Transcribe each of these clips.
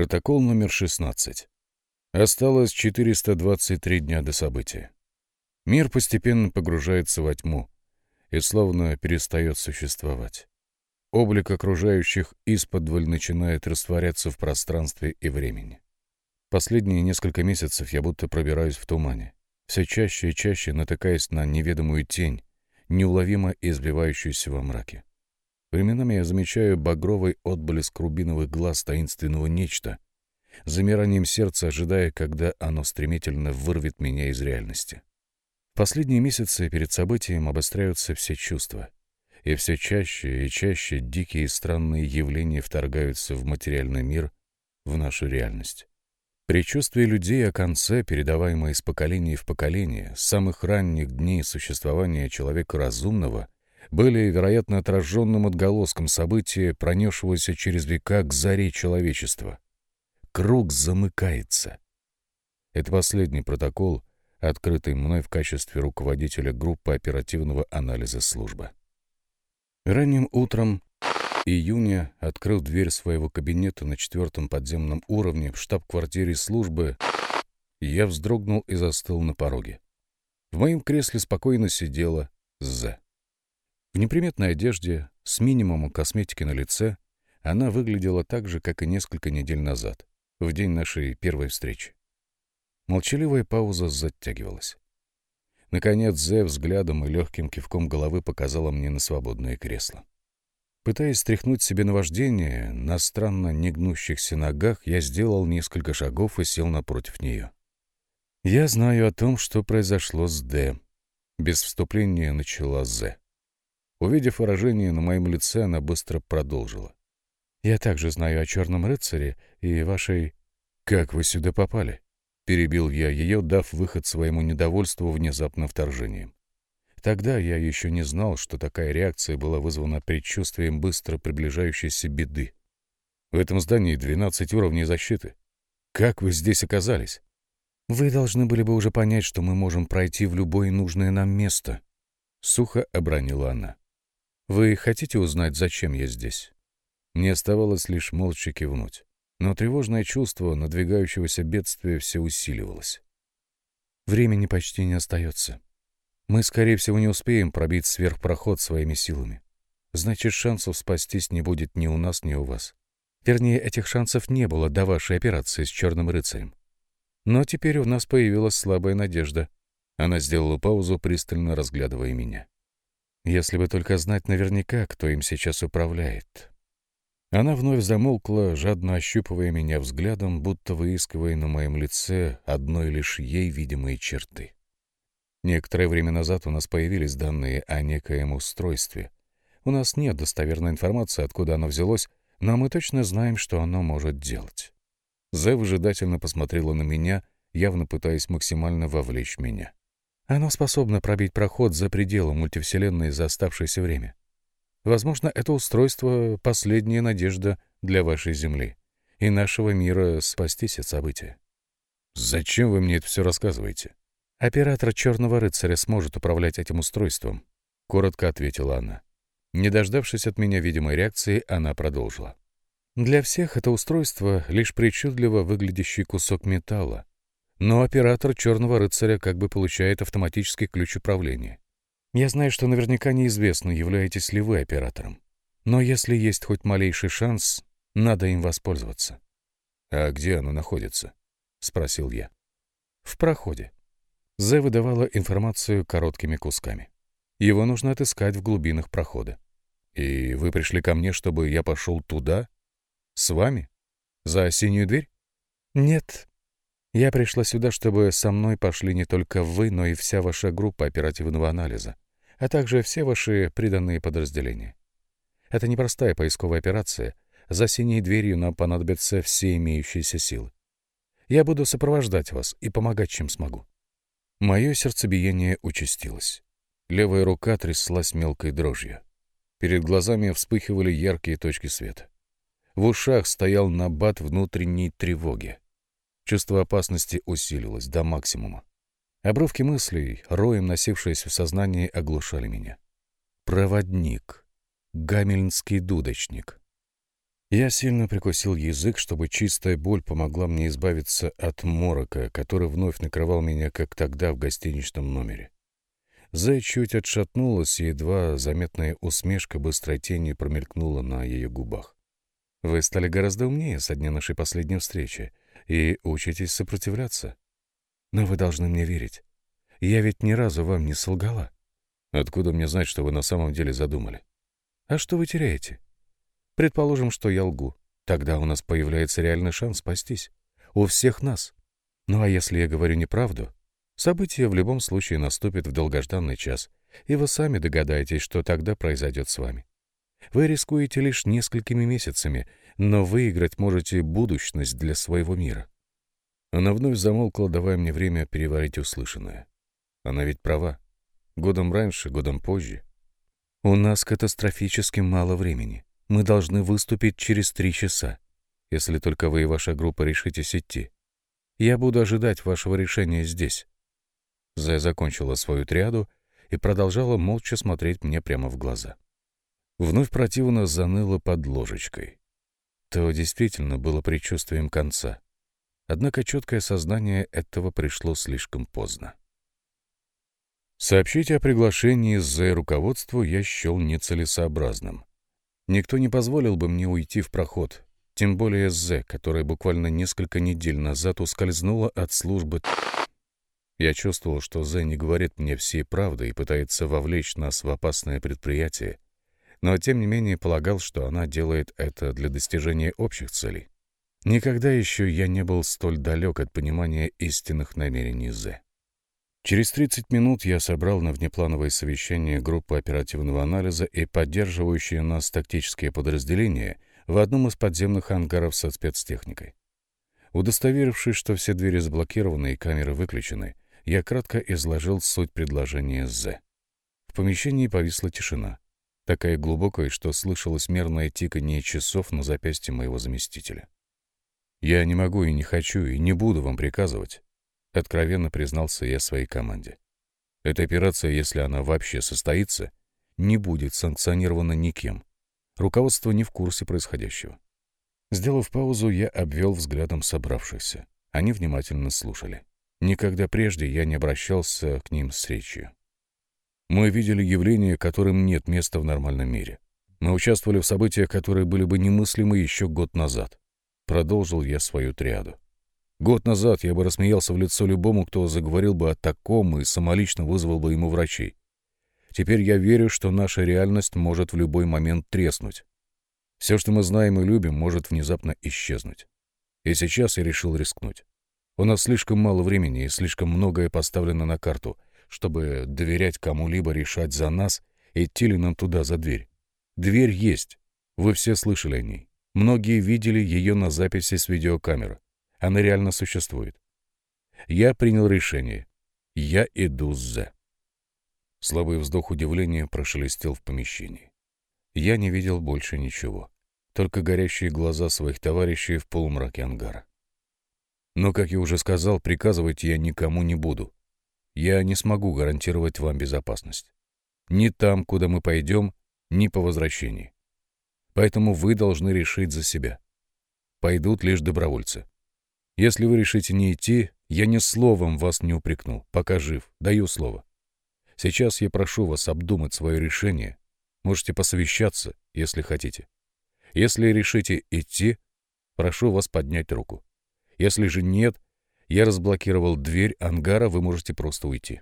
Протокол номер 16. Осталось 423 дня до события. Мир постепенно погружается во тьму и словно перестает существовать. Облик окружающих исподволь начинает растворяться в пространстве и времени. Последние несколько месяцев я будто пробираюсь в тумане, все чаще и чаще натыкаясь на неведомую тень, неуловимо избивающуюся во мраке. Временами я замечаю багровый отблеск рубиновых глаз таинственного нечто, замиранием сердца ожидая, когда оно стремительно вырвет меня из реальности. Последние месяцы перед событием обостряются все чувства, и все чаще и чаще дикие и странные явления вторгаются в материальный мир, в нашу реальность. Предчувствие людей о конце, передаваемое из поколения в поколение, с самых ранних дней существования человека разумного — были, вероятно, отраженным отголоском события, пронесшегося через века к заре человечества. Круг замыкается. Это последний протокол, открытый мной в качестве руководителя группы оперативного анализа службы. Ранним утром июня, открыл дверь своего кабинета на четвертом подземном уровне в штаб-квартире службы, я вздрогнул и застыл на пороге. В моем кресле спокойно сидела З. В неприметной одежде, с минимумом косметики на лице, она выглядела так же, как и несколько недель назад, в день нашей первой встречи. Молчаливая пауза затягивалась. Наконец Зе взглядом и легким кивком головы показала мне на свободное кресло. Пытаясь стряхнуть себе наваждение, на странно негнущихся ногах я сделал несколько шагов и сел напротив нее. «Я знаю о том, что произошло с Д», — без вступления начала Зе. Увидев выражение на моем лице, она быстро продолжила. «Я также знаю о Черном рыцаре и вашей...» «Как вы сюда попали?» — перебил я ее, дав выход своему недовольству внезапным вторжением. Тогда я еще не знал, что такая реакция была вызвана предчувствием быстро приближающейся беды. В этом здании 12 уровней защиты. Как вы здесь оказались? Вы должны были бы уже понять, что мы можем пройти в любое нужное нам место. Сухо обронила она. «Вы хотите узнать, зачем я здесь?» Мне оставалось лишь молча кивнуть, но тревожное чувство надвигающегося бедствия все усиливалось. «Времени почти не остается. Мы, скорее всего, не успеем пробить сверхпроход своими силами. Значит, шансов спастись не будет ни у нас, ни у вас. Вернее, этих шансов не было до вашей операции с Черным рыцарем. Но теперь у нас появилась слабая надежда». Она сделала паузу, пристально разглядывая меня. Если бы только знать наверняка, кто им сейчас управляет. Она вновь замолкла, жадно ощупывая меня взглядом, будто выискивая на моем лице одной лишь ей видимые черты. Некоторое время назад у нас появились данные о некоем устройстве. У нас нет достоверной информации, откуда оно взялось, но мы точно знаем, что оно может делать. Зе выжидательно посмотрела на меня, явно пытаясь максимально вовлечь меня. Оно способно пробить проход за пределы мультивселенной за оставшееся время. Возможно, это устройство — последняя надежда для вашей Земли и нашего мира спастись от события. Зачем вы мне это все рассказываете? Оператор «Черного рыцаря» сможет управлять этим устройством, — коротко ответила она. Не дождавшись от меня видимой реакции, она продолжила. Для всех это устройство — лишь причудливо выглядящий кусок металла, но оператор «Черного рыцаря» как бы получает автоматический ключ управления. Я знаю, что наверняка неизвестно, являетесь ли вы оператором. Но если есть хоть малейший шанс, надо им воспользоваться. «А где оно находится?» — спросил я. «В проходе». Зе выдавала информацию короткими кусками. Его нужно отыскать в глубинах прохода. «И вы пришли ко мне, чтобы я пошел туда? С вами? За синюю дверь?» «Нет, я пришла сюда, чтобы со мной пошли не только вы, но и вся ваша группа оперативного анализа, а также все ваши приданные подразделения. Это непростая поисковая операция. За синей дверью нам понадобятся все имеющиеся силы. Я буду сопровождать вас и помогать, чем смогу». Мое сердцебиение участилось. Левая рука тряслась мелкой дрожью. Перед глазами вспыхивали яркие точки света. В ушах стоял набат внутренней тревоги. Чувство опасности усилилось до максимума. Обрывки мыслей, роем носившиеся в сознании, оглушали меня. «Проводник. Гамельнский дудочник». Я сильно прикусил язык, чтобы чистая боль помогла мне избавиться от морока, который вновь накрывал меня, как тогда в гостиничном номере. Зай чуть отшатнулась, и едва заметная усмешка быстрой тени промелькнула на ее губах. «Вы стали гораздо умнее со дня нашей последней встречи», и учитесь сопротивляться. Но вы должны мне верить. Я ведь ни разу вам не солгала. Откуда мне знать, что вы на самом деле задумали? А что вы теряете? Предположим, что я лгу. Тогда у нас появляется реальный шанс спастись. У всех нас. Ну а если я говорю неправду, событие в любом случае наступит в долгожданный час, и вы сами догадаетесь, что тогда произойдет с вами. Вы рискуете лишь несколькими месяцами, но выиграть можете будущность для своего мира». Она вновь замолкла, давая мне время переварить услышанное. Она ведь права. Годом раньше, годом позже. «У нас катастрофически мало времени. Мы должны выступить через три часа, если только вы и ваша группа решитесь идти. Я буду ожидать вашего решения здесь». Зая закончила свою триаду и продолжала молча смотреть мне прямо в глаза. Вновь противно заныло под ложечкой то действительно было предчувствием конца. Однако четкое сознание этого пришло слишком поздно. Сообщить о приглашении за руководству я счел нецелесообразным. Никто не позволил бы мне уйти в проход, тем более З, которая буквально несколько недель назад ускользнула от службы. Я чувствовал, что З не говорит мне всей правды и пытается вовлечь нас в опасное предприятие, но тем не менее полагал, что она делает это для достижения общих целей. Никогда еще я не был столь далек от понимания истинных намерений Зе. Через 30 минут я собрал на внеплановое совещание группу оперативного анализа и поддерживающие нас тактические подразделения в одном из подземных ангаров со спецтехникой. Удостоверившись, что все двери заблокированы и камеры выключены, я кратко изложил суть предложения З. В помещении повисла тишина такая глубокая, что слышалось мерное тиканье часов на запястье моего заместителя. «Я не могу и не хочу, и не буду вам приказывать», — откровенно признался я своей команде. «Эта операция, если она вообще состоится, не будет санкционирована никем. Руководство не в курсе происходящего». Сделав паузу, я обвел взглядом собравшихся. Они внимательно слушали. Никогда прежде я не обращался к ним с речью. Мы видели явления, которым нет места в нормальном мире. Мы участвовали в событиях, которые были бы немыслимы еще год назад. Продолжил я свою триаду. Год назад я бы рассмеялся в лицо любому, кто заговорил бы о таком и самолично вызвал бы ему врачей. Теперь я верю, что наша реальность может в любой момент треснуть. Все, что мы знаем и любим, может внезапно исчезнуть. И сейчас я решил рискнуть. У нас слишком мало времени и слишком многое поставлено на карту — чтобы доверять кому-либо решать за нас, идти ли нам туда за дверь. Дверь есть. Вы все слышали о ней. Многие видели ее на записи с видеокамеры. Она реально существует. Я принял решение. Я иду за. Слабый вздох удивления прошелестел в помещении. Я не видел больше ничего, только горящие глаза своих товарищей в полумраке ангара. Но, как я уже сказал, приказывать я никому не буду я не смогу гарантировать вам безопасность. Ни там, куда мы пойдем, ни по возвращении. Поэтому вы должны решить за себя. Пойдут лишь добровольцы. Если вы решите не идти, я ни словом вас не упрекну, пока жив, даю слово. Сейчас я прошу вас обдумать свое решение. Можете посовещаться, если хотите. Если решите идти, прошу вас поднять руку. Если же нет, я разблокировал дверь ангара, вы можете просто уйти.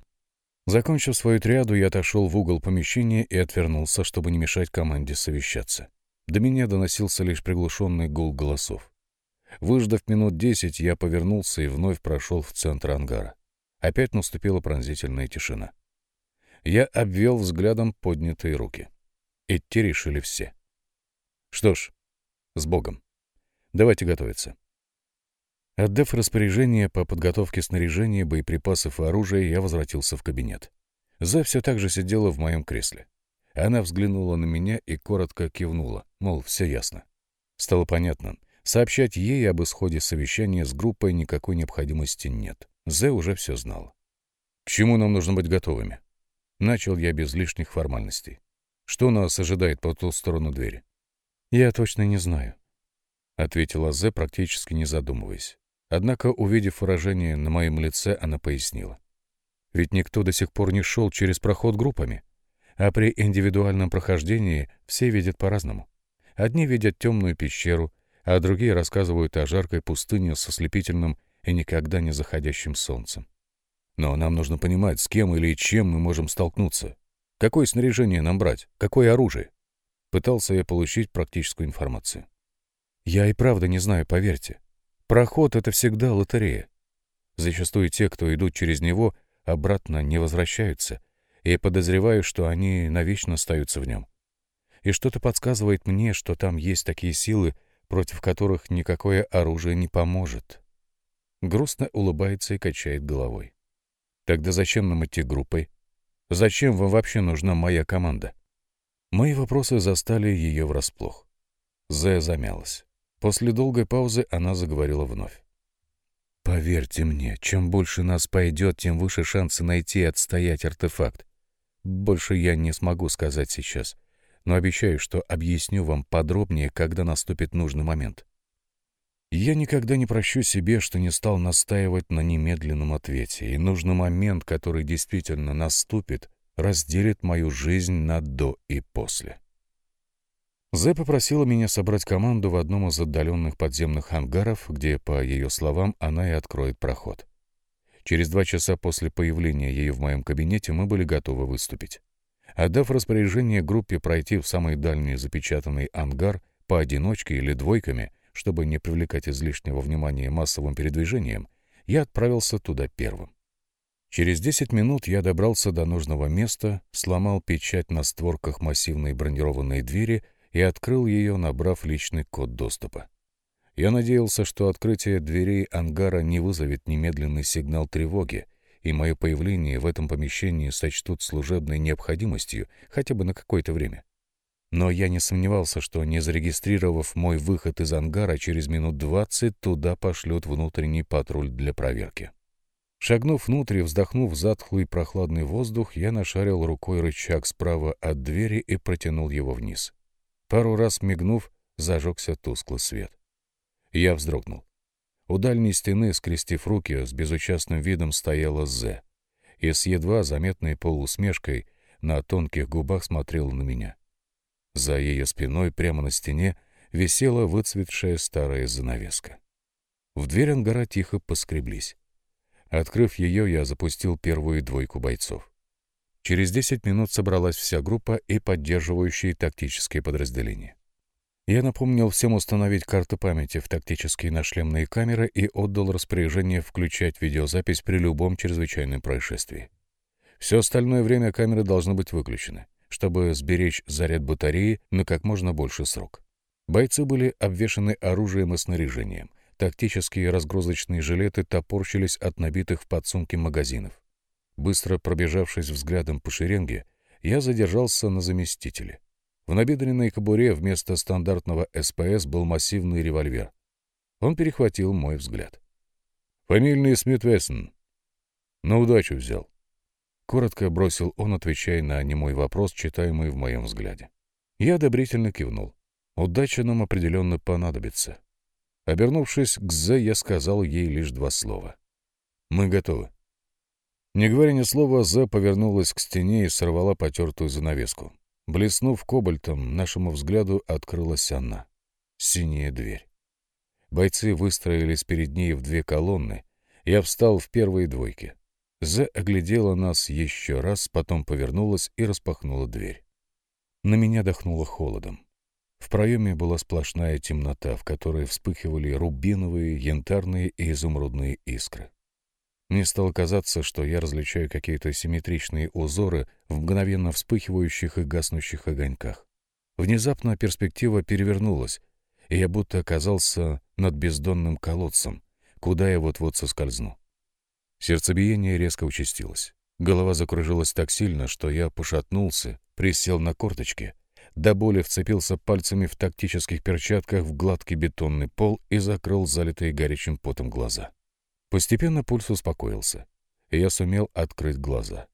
Закончив свою триаду, я отошел в угол помещения и отвернулся, чтобы не мешать команде совещаться. До меня доносился лишь приглушенный гул голосов. Выждав минут десять, я повернулся и вновь прошел в центр ангара. Опять наступила пронзительная тишина. Я обвел взглядом поднятые руки. Идти решили все. Что ж, с Богом. Давайте готовиться. Отдав распоряжение по подготовке снаряжения, боеприпасов и оружия, я возвратился в кабинет. Зэ все так же сидела в моем кресле. Она взглянула на меня и коротко кивнула, мол, все ясно. Стало понятно, сообщать ей об исходе совещания с группой никакой необходимости нет. Зэ уже все знала. «К чему нам нужно быть готовыми?» Начал я без лишних формальностей. «Что нас ожидает по ту сторону двери?» «Я точно не знаю», — ответила Зэ, практически не задумываясь. Однако, увидев выражение на моем лице, она пояснила. «Ведь никто до сих пор не шел через проход группами, а при индивидуальном прохождении все видят по-разному. Одни видят темную пещеру, а другие рассказывают о жаркой пустыне со слепительным и никогда не заходящим солнцем. Но нам нужно понимать, с кем или чем мы можем столкнуться. Какое снаряжение нам брать? Какое оружие?» Пытался я получить практическую информацию. «Я и правда не знаю, поверьте», Проход — это всегда лотерея. Зачастую те, кто идут через него, обратно не возвращаются, и подозреваю, что они навечно остаются в нем. И что-то подсказывает мне, что там есть такие силы, против которых никакое оружие не поможет. Грустно улыбается и качает головой. Тогда зачем нам идти группой? Зачем вам вообще нужна моя команда? Мои вопросы застали ее врасплох. Зе замялась. После долгой паузы она заговорила вновь. «Поверьте мне, чем больше нас пойдет, тем выше шансы найти и отстоять артефакт. Больше я не смогу сказать сейчас, но обещаю, что объясню вам подробнее, когда наступит нужный момент. Я никогда не прощу себе, что не стал настаивать на немедленном ответе, и нужный момент, который действительно наступит, разделит мою жизнь на «до» и «после». Зе попросила меня собрать команду в одном из отдаленных подземных ангаров, где, по ее словам, она и откроет проход. Через два часа после появления ее в моем кабинете мы были готовы выступить. Отдав распоряжение группе пройти в самый дальний запечатанный ангар поодиночке или двойками, чтобы не привлекать излишнего внимания массовым передвижением, я отправился туда первым. Через 10 минут я добрался до нужного места, сломал печать на створках массивной бронированной двери — и открыл ее, набрав личный код доступа. Я надеялся, что открытие дверей ангара не вызовет немедленный сигнал тревоги, и мое появление в этом помещении сочтут служебной необходимостью хотя бы на какое-то время. Но я не сомневался, что, не зарегистрировав мой выход из ангара, через минут двадцать туда пошлют внутренний патруль для проверки. Шагнув внутрь и вздохнув затхлый прохладный воздух, я нашарил рукой рычаг справа от двери и протянул его вниз. Пару раз мигнув, зажегся тусклый свет. Я вздрогнул. У дальней стены, скрестив руки, с безучастным видом стояла Зе. И с едва заметной полусмешкой на тонких губах смотрела на меня. За ее спиной, прямо на стене, висела выцветшая старая занавеска. В дверь ангара тихо поскреблись. Открыв ее, я запустил первую двойку бойцов. Через 10 минут собралась вся группа и поддерживающие тактические подразделения. Я напомнил всем установить карты памяти в тактические нашлемные камеры и отдал распоряжение включать видеозапись при любом чрезвычайном происшествии. Все остальное время камеры должны быть выключены, чтобы сберечь заряд батареи на как можно больше срок. Бойцы были обвешаны оружием и снаряжением. Тактические разгрузочные жилеты топорщились от набитых в подсумки магазинов. Быстро пробежавшись взглядом по шеренге, я задержался на заместителе. В набедренной кобуре вместо стандартного СПС был массивный револьвер. Он перехватил мой взгляд. «Фамильный Смит Вессон. На удачу взял». Коротко бросил он, отвечая на немой вопрос, читаемый в моем взгляде. Я одобрительно кивнул. «Удача нам определенно понадобится». Обернувшись к Зе, я сказал ей лишь два слова. «Мы готовы». Не говоря ни слова, Зэ повернулась к стене и сорвала потертую занавеску. Блеснув кобальтом, нашему взгляду открылась она. Синяя дверь. Бойцы выстроились перед ней в две колонны. Я встал в первой двойке. Зе оглядела нас еще раз, потом повернулась и распахнула дверь. На меня дохнуло холодом. В проеме была сплошная темнота, в которой вспыхивали рубиновые, янтарные и изумрудные искры. Мне стало казаться, что я различаю какие-то симметричные узоры в мгновенно вспыхивающих и гаснущих огоньках. Внезапно перспектива перевернулась, и я будто оказался над бездонным колодцем, куда я вот-вот соскользну. Сердцебиение резко участилось. Голова закружилась так сильно, что я пошатнулся, присел на корточки, до боли вцепился пальцами в тактических перчатках в гладкий бетонный пол и закрыл залитые горячим потом глаза. Постепенно пульс успокоился, и я сумел открыть глаза.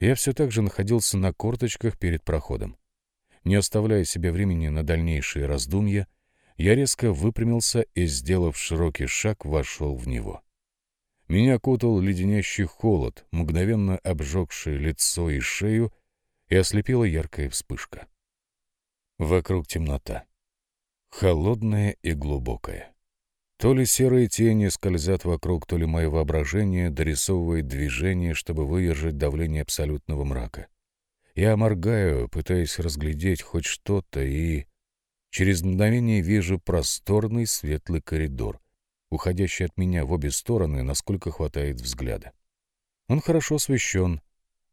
Я все так же находился на корточках перед проходом. Не оставляя себе времени на дальнейшие раздумья, я резко выпрямился и, сделав широкий шаг, вошел в него. Меня окутал леденящий холод, мгновенно обжегший лицо и шею, и ослепила яркая вспышка. Вокруг темнота. Холодная и глубокая. То ли серые тени скользят вокруг, то ли мое воображение дорисовывает движение, чтобы выдержать давление абсолютного мрака. Я моргаю, пытаясь разглядеть хоть что-то, и... Через мгновение вижу просторный светлый коридор, уходящий от меня в обе стороны, насколько хватает взгляда. Он хорошо освещен,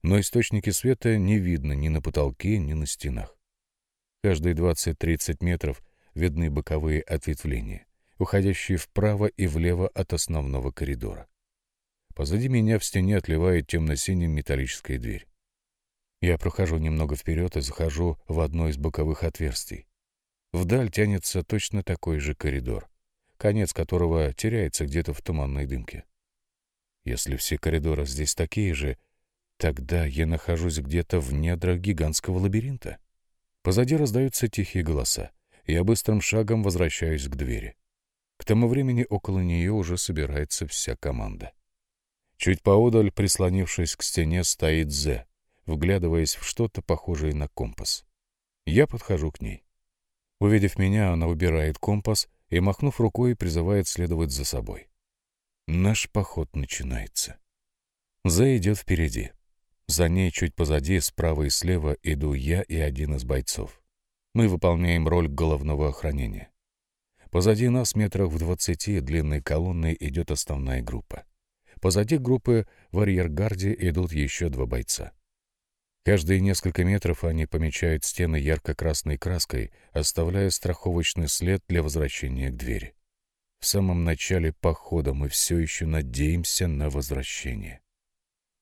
но источники света не видно ни на потолке, ни на стенах. Каждые 20-30 метров видны боковые ответвления — уходящие вправо и влево от основного коридора. Позади меня в стене отливает темно-синим металлическая дверь. Я прохожу немного вперед и захожу в одно из боковых отверстий. Вдаль тянется точно такой же коридор, конец которого теряется где-то в туманной дымке. Если все коридоры здесь такие же, тогда я нахожусь где-то в недрах гигантского лабиринта. Позади раздаются тихие голоса. Я быстрым шагом возвращаюсь к двери. К тому времени около нее уже собирается вся команда. Чуть поодаль, прислонившись к стене, стоит Зе, вглядываясь в что-то похожее на компас. Я подхожу к ней. Увидев меня, она убирает компас и, махнув рукой, призывает следовать за собой. Наш поход начинается. Зе идет впереди. За ней чуть позади, справа и слева, иду я и один из бойцов. Мы выполняем роль головного охранения. Позади нас метрах в двадцати длинной колонной идет основная группа. Позади группы в арьергарде идут еще два бойца. Каждые несколько метров они помечают стены ярко-красной краской, оставляя страховочный след для возвращения к двери. В самом начале похода мы все еще надеемся на возвращение.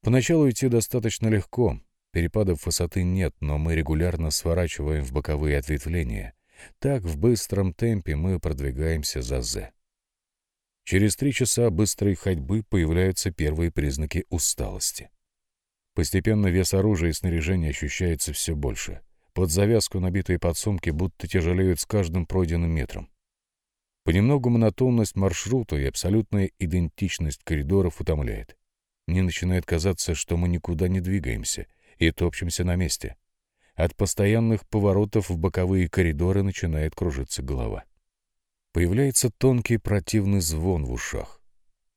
Поначалу идти достаточно легко, перепадов высоты нет, но мы регулярно сворачиваем в боковые ответвления, так в быстром темпе мы продвигаемся за «З». Через три часа быстрой ходьбы появляются первые признаки усталости. Постепенно вес оружия и снаряжения ощущается все больше. Под завязку набитые подсумки будто тяжелеют с каждым пройденным метром. Понемногу монотонность маршрута и абсолютная идентичность коридоров утомляет. Мне начинает казаться, что мы никуда не двигаемся и топчемся на месте. От постоянных поворотов в боковые коридоры начинает кружиться голова. Появляется тонкий противный звон в ушах.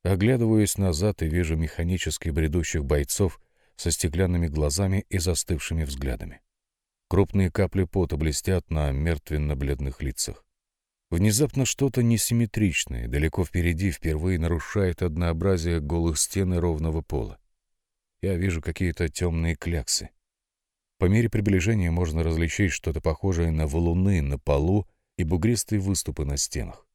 Оглядываюсь назад и вижу механически бредущих бойцов со стеклянными глазами и застывшими взглядами. Крупные капли пота блестят на мертвенно-бледных лицах. Внезапно что-то несимметричное далеко впереди впервые нарушает однообразие голых стен и ровного пола. Я вижу какие-то темные кляксы. По мере приближения можно различить что-то похожее на валуны на полу и бугристые выступы на стенах.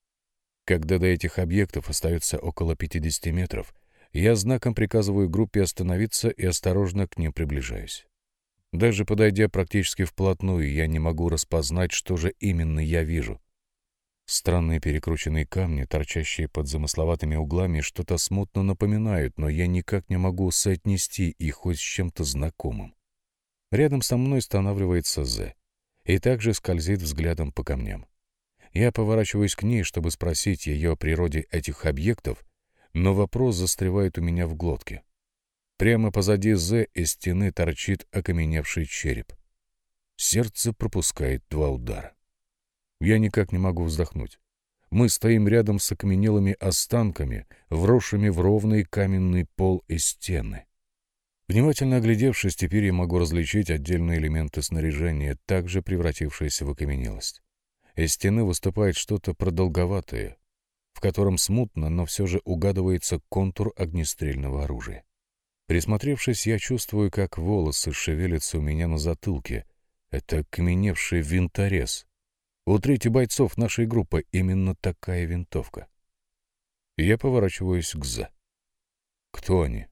Когда до этих объектов остается около 50 метров, я знаком приказываю группе остановиться и осторожно к ним приближаюсь. Даже подойдя практически вплотную, я не могу распознать, что же именно я вижу. Странные перекрученные камни, торчащие под замысловатыми углами, что-то смутно напоминают, но я никак не могу соотнести их хоть с чем-то знакомым. Рядом со мной останавливается З и также скользит взглядом по камням. Я поворачиваюсь к ней, чтобы спросить ее о природе этих объектов, но вопрос застревает у меня в глотке. Прямо позади З из стены торчит окаменевший череп. Сердце пропускает два удара. Я никак не могу вздохнуть. Мы стоим рядом с окаменелыми останками, вросшими в ровный каменный пол и стены. Внимательно оглядевшись, теперь я могу различить отдельные элементы снаряжения, также превратившиеся в окаменелость. Из стены выступает что-то продолговатое, в котором смутно, но все же угадывается контур огнестрельного оружия. Присмотревшись, я чувствую, как волосы шевелятся у меня на затылке. Это окаменевший винторез. У трети бойцов нашей группы именно такая винтовка. Я поворачиваюсь к «За». Кто они?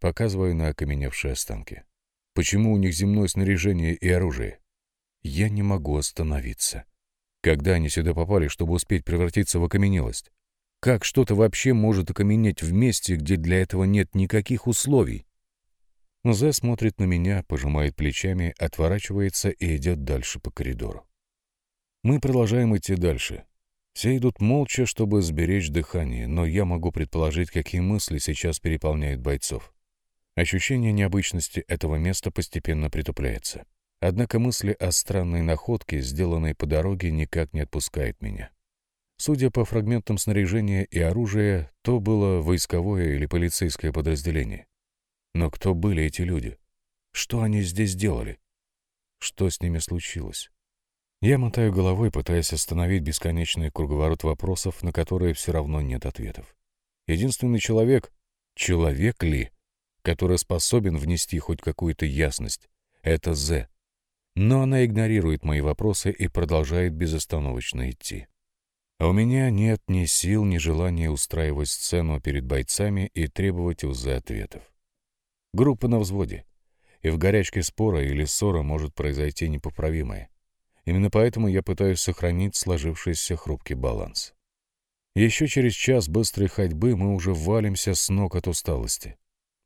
показывая на окаменевшие останки. «Почему у них земное снаряжение и оружие?» «Я не могу остановиться. Когда они сюда попали, чтобы успеть превратиться в окаменелость? Как что-то вообще может окаменеть в месте, где для этого нет никаких условий?» Зе смотрит на меня, пожимает плечами, отворачивается и идет дальше по коридору. Мы продолжаем идти дальше. Все идут молча, чтобы сберечь дыхание, но я могу предположить, какие мысли сейчас переполняют бойцов. Ощущение необычности этого места постепенно притупляется. Однако мысли о странной находке, сделанной по дороге, никак не отпускают меня. Судя по фрагментам снаряжения и оружия, то было войсковое или полицейское подразделение. Но кто были эти люди? Что они здесь делали? Что с ними случилось? Я мотаю головой, пытаясь остановить бесконечный круговорот вопросов, на которые все равно нет ответов. Единственный человек... Человек ли? который способен внести хоть какую-то ясность. Это З. Но она игнорирует мои вопросы и продолжает безостановочно идти. А у меня нет ни сил, ни желания устраивать сцену перед бойцами и требовать у З ответов. Группа на взводе. И в горячке спора или ссора может произойти непоправимое. Именно поэтому я пытаюсь сохранить сложившийся хрупкий баланс. Еще через час быстрой ходьбы мы уже валимся с ног от усталости.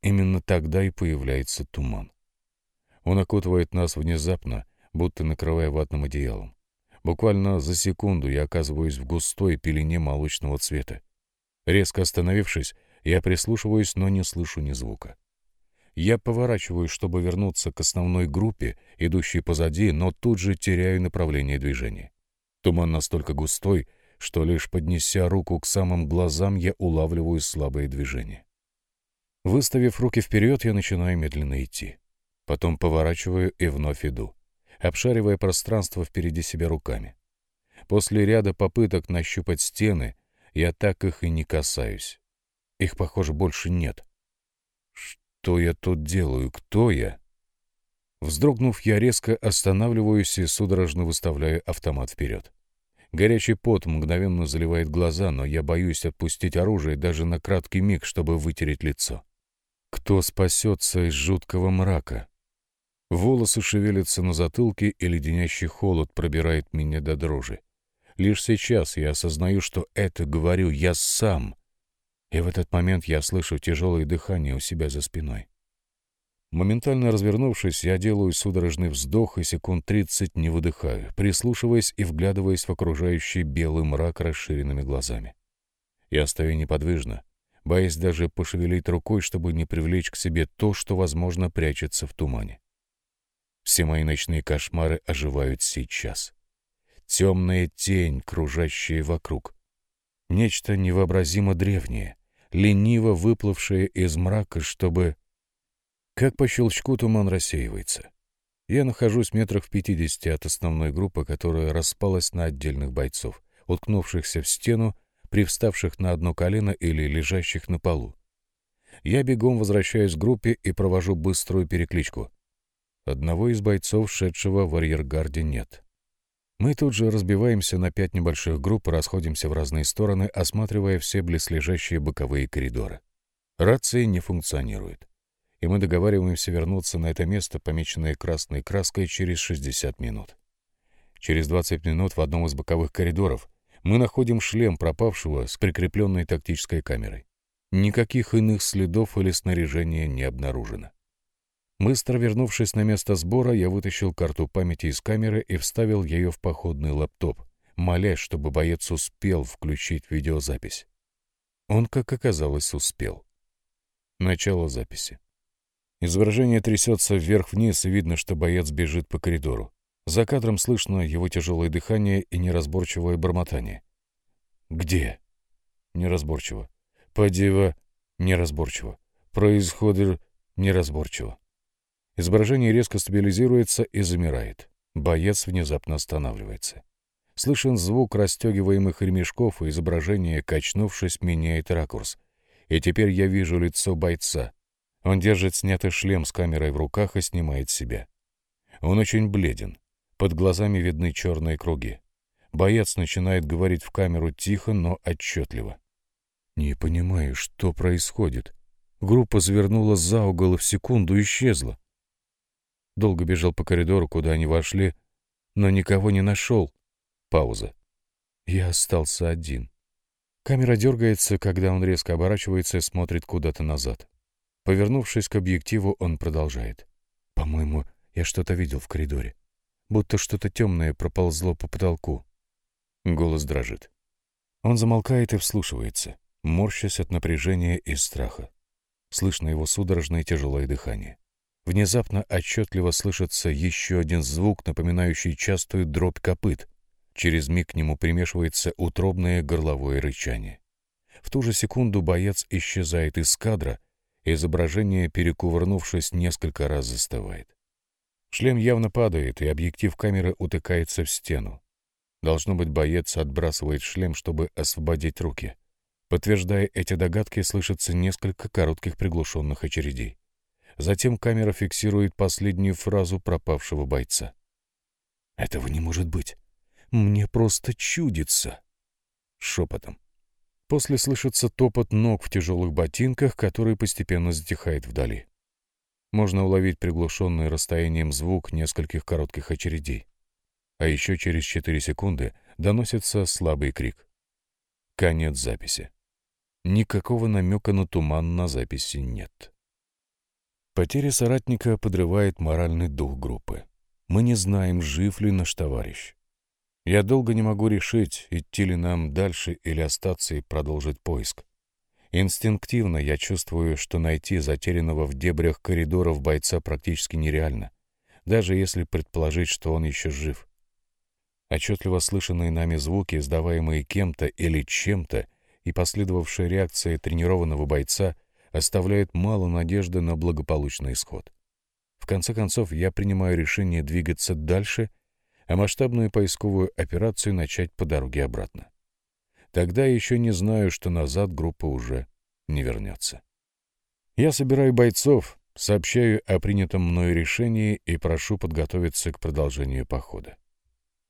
Именно тогда и появляется туман. Он окутывает нас внезапно, будто накрывая ватным одеялом. Буквально за секунду я оказываюсь в густой пелене молочного цвета. Резко остановившись, я прислушиваюсь, но не слышу ни звука. Я поворачиваюсь, чтобы вернуться к основной группе, идущей позади, но тут же теряю направление движения. Туман настолько густой, что лишь поднеся руку к самым глазам, я улавливаю слабые движения. Выставив руки вперед, я начинаю медленно идти. Потом поворачиваю и вновь иду, обшаривая пространство впереди себя руками. После ряда попыток нащупать стены, я так их и не касаюсь. Их, похоже, больше нет. Что я тут делаю? Кто я? Вздрогнув, я резко останавливаюсь и судорожно выставляю автомат вперед. Горячий пот мгновенно заливает глаза, но я боюсь отпустить оружие даже на краткий миг, чтобы вытереть лицо. Кто спасется из жуткого мрака? Волосы шевелятся на затылке, и леденящий холод пробирает меня до дрожи. Лишь сейчас я осознаю, что это говорю я сам. И в этот момент я слышу тяжелое дыхание у себя за спиной. Моментально развернувшись, я делаю судорожный вздох и секунд тридцать не выдыхаю, прислушиваясь и вглядываясь в окружающий белый мрак расширенными глазами. Я стою неподвижно, боясь даже пошевелить рукой, чтобы не привлечь к себе то, что, возможно, прячется в тумане. Все мои ночные кошмары оживают сейчас. Темная тень, кружащая вокруг. Нечто невообразимо древнее, лениво выплывшее из мрака, чтобы... Как по щелчку туман рассеивается. Я нахожусь в метрах в пятидесяти от основной группы, которая распалась на отдельных бойцов, уткнувшихся в стену привставших на одно колено или лежащих на полу. Я бегом возвращаюсь к группе и провожу быструю перекличку. Одного из бойцов, шедшего в арьергарде, нет. Мы тут же разбиваемся на пять небольших групп и расходимся в разные стороны, осматривая все близлежащие боковые коридоры. Рации не функционируют. И мы договариваемся вернуться на это место, помеченное красной краской, через 60 минут. Через 20 минут в одном из боковых коридоров мы находим шлем пропавшего с прикрепленной тактической камерой. Никаких иных следов или снаряжения не обнаружено. Быстро вернувшись на место сбора, я вытащил карту памяти из камеры и вставил ее в походный лаптоп, молясь, чтобы боец успел включить видеозапись. Он, как оказалось, успел. Начало записи. Изображение трясется вверх-вниз, и видно, что боец бежит по коридору. За кадром слышно его тяжелое дыхание и неразборчивое бормотание. «Где?» Неразборчиво. «Подева?» Неразборчиво. «Происходер?» Неразборчиво. Изображение резко стабилизируется и замирает. Боец внезапно останавливается. Слышен звук расстегиваемых ремешков, и изображение, качнувшись, меняет ракурс. И теперь я вижу лицо бойца. Он держит снятый шлем с камерой в руках и снимает себя. Он очень бледен. Под глазами видны черные круги. Боец начинает говорить в камеру тихо, но отчетливо. «Не понимаю, что происходит. Группа завернула за угол и в секунду исчезла. Долго бежал по коридору, куда они вошли, но никого не нашел. Пауза. Я остался один. Камера дергается, когда он резко оборачивается и смотрит куда-то назад. Повернувшись к объективу, он продолжает. «По-моему, я что-то видел в коридоре будто что-то темное проползло по потолку. Голос дрожит. Он замолкает и вслушивается, морщась от напряжения и страха. Слышно его судорожное тяжелое дыхание. Внезапно отчетливо слышится еще один звук, напоминающий частую дробь копыт. Через миг к нему примешивается утробное горловое рычание. В ту же секунду боец исчезает из кадра, изображение, перекувырнувшись, несколько раз застывает. Шлем явно падает, и объектив камеры утыкается в стену. Должно быть, боец отбрасывает шлем, чтобы освободить руки. Подтверждая эти догадки, слышится несколько коротких приглушенных очередей. Затем камера фиксирует последнюю фразу пропавшего бойца. «Этого не может быть. Мне просто чудится!» Шепотом. После слышится топот ног в тяжелых ботинках, который постепенно затихает вдали можно уловить приглушенный расстоянием звук нескольких коротких очередей. А еще через 4 секунды доносится слабый крик. Конец записи. Никакого намека на туман на записи нет. Потеря соратника подрывает моральный дух группы. Мы не знаем, жив ли наш товарищ. Я долго не могу решить, идти ли нам дальше или остаться и продолжить поиск. Инстинктивно я чувствую, что найти затерянного в дебрях коридоров бойца практически нереально, даже если предположить, что он еще жив. Отчетливо слышанные нами звуки, издаваемые кем-то или чем-то, и последовавшая реакция тренированного бойца оставляет мало надежды на благополучный исход. В конце концов, я принимаю решение двигаться дальше, а масштабную поисковую операцию начать по дороге обратно. Тогда еще не знаю, что назад группа уже не вернется. Я собираю бойцов, сообщаю о принятом мной решении и прошу подготовиться к продолжению похода.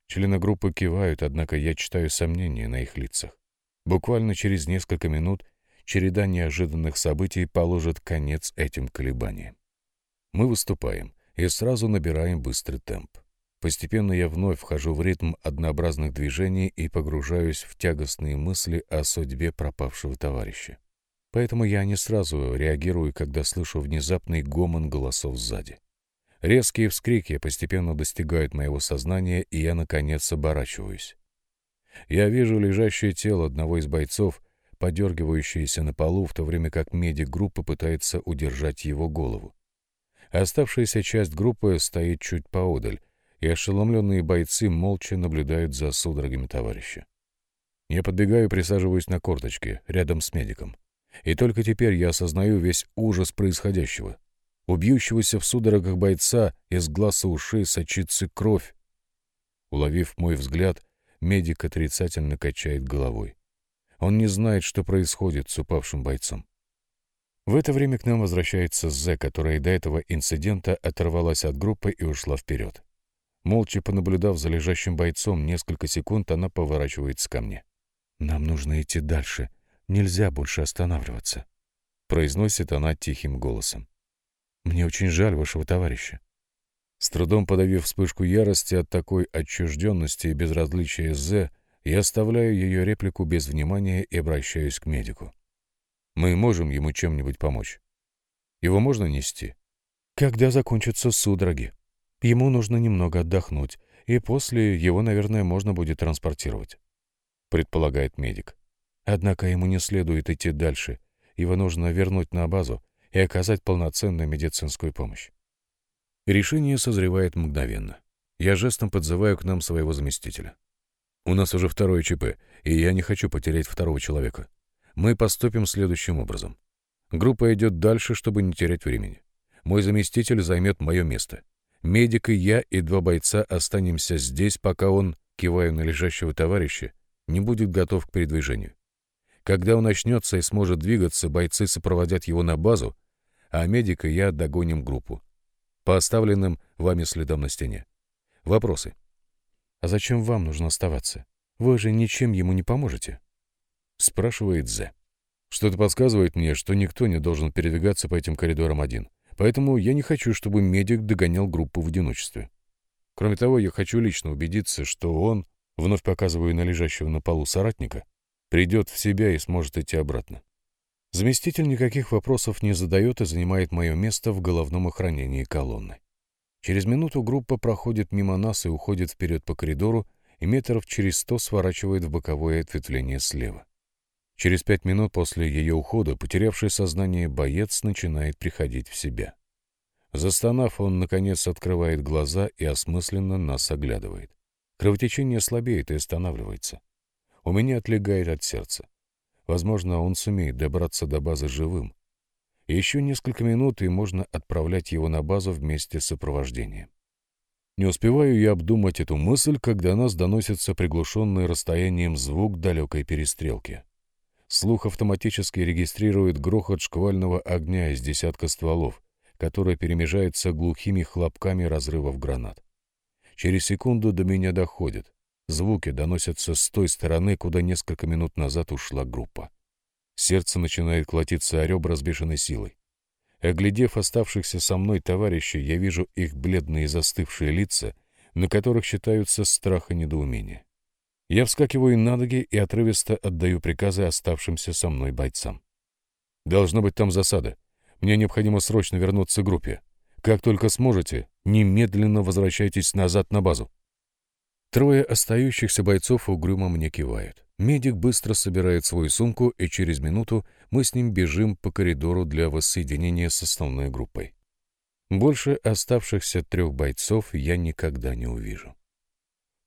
Члены группы кивают, однако я читаю сомнения на их лицах. Буквально через несколько минут череда неожиданных событий положит конец этим колебаниям. Мы выступаем и сразу набираем быстрый темп. Постепенно я вновь вхожу в ритм однообразных движений и погружаюсь в тягостные мысли о судьбе пропавшего товарища. Поэтому я не сразу реагирую, когда слышу внезапный гомон голосов сзади. Резкие вскрики постепенно достигают моего сознания, и я, наконец, оборачиваюсь. Я вижу лежащее тело одного из бойцов, подергивающееся на полу, в то время как медик группы пытается удержать его голову. Оставшаяся часть группы стоит чуть поодаль, и ошеломленные бойцы молча наблюдают за судорогами товарища. Я подбегаю и присаживаюсь на корточке, рядом с медиком. И только теперь я осознаю весь ужас происходящего. У в судорогах бойца из глаз и ушей сочится кровь. Уловив мой взгляд, медик отрицательно качает головой. Он не знает, что происходит с упавшим бойцом. В это время к нам возвращается Зе, которая до этого инцидента оторвалась от группы и ушла вперед. Молча понаблюдав за лежащим бойцом несколько секунд, она поворачивается ко мне. «Нам нужно идти дальше. Нельзя больше останавливаться», — произносит она тихим голосом. «Мне очень жаль вашего товарища». С трудом подавив вспышку ярости от такой отчужденности и безразличия Зе, я оставляю ее реплику без внимания и обращаюсь к медику. «Мы можем ему чем-нибудь помочь. Его можно нести?» «Когда закончатся судороги?» Ему нужно немного отдохнуть, и после его, наверное, можно будет транспортировать», — предполагает медик. Однако ему не следует идти дальше. Его нужно вернуть на базу и оказать полноценную медицинскую помощь. Решение созревает мгновенно. Я жестом подзываю к нам своего заместителя. У нас уже второе ЧП, и я не хочу потерять второго человека. Мы поступим следующим образом. Группа идет дальше, чтобы не терять времени. Мой заместитель займет мое место — Медик и я и два бойца останемся здесь, пока он, кивая на лежащего товарища, не будет готов к передвижению. Когда он начнется и сможет двигаться, бойцы сопроводят его на базу, а медик и я догоним группу. По оставленным вами следам на стене. Вопросы. «А зачем вам нужно оставаться? Вы же ничем ему не поможете?» Спрашивает Зе. «Что-то подсказывает мне, что никто не должен передвигаться по этим коридорам один. Поэтому я не хочу, чтобы медик догонял группу в одиночестве. Кроме того, я хочу лично убедиться, что он, вновь показываю на лежащего на полу соратника, придет в себя и сможет идти обратно. Заместитель никаких вопросов не задает и занимает мое место в головном охранении колонны. Через минуту группа проходит мимо нас и уходит вперед по коридору, и метров через сто сворачивает в боковое ответвление слева. Через пять минут после ее ухода потерявший сознание боец начинает приходить в себя. Застонав, он, наконец, открывает глаза и осмысленно нас оглядывает. Кровотечение слабеет и останавливается. У меня отлегает от сердца. Возможно, он сумеет добраться до базы живым. Еще несколько минут, и можно отправлять его на базу вместе с сопровождением. Не успеваю я обдумать эту мысль, когда нас доносится приглушенный расстоянием звук далекой перестрелки. Слух автоматически регистрирует грохот шквального огня из десятка стволов, который перемежается глухими хлопками разрывов гранат. Через секунду до меня доходит. Звуки доносятся с той стороны, куда несколько минут назад ушла группа. Сердце начинает колотиться о ребра с бешеной силой. Оглядев оставшихся со мной товарищей, я вижу их бледные застывшие лица, на которых считаются страх и недоумение. Я вскакиваю на ноги и отрывисто отдаю приказы оставшимся со мной бойцам. «Должна быть там засада. Мне необходимо срочно вернуться к группе. Как только сможете, немедленно возвращайтесь назад на базу». Трое остающихся бойцов угрюмо мне кивают. Медик быстро собирает свою сумку, и через минуту мы с ним бежим по коридору для воссоединения с основной группой. Больше оставшихся трех бойцов я никогда не увижу.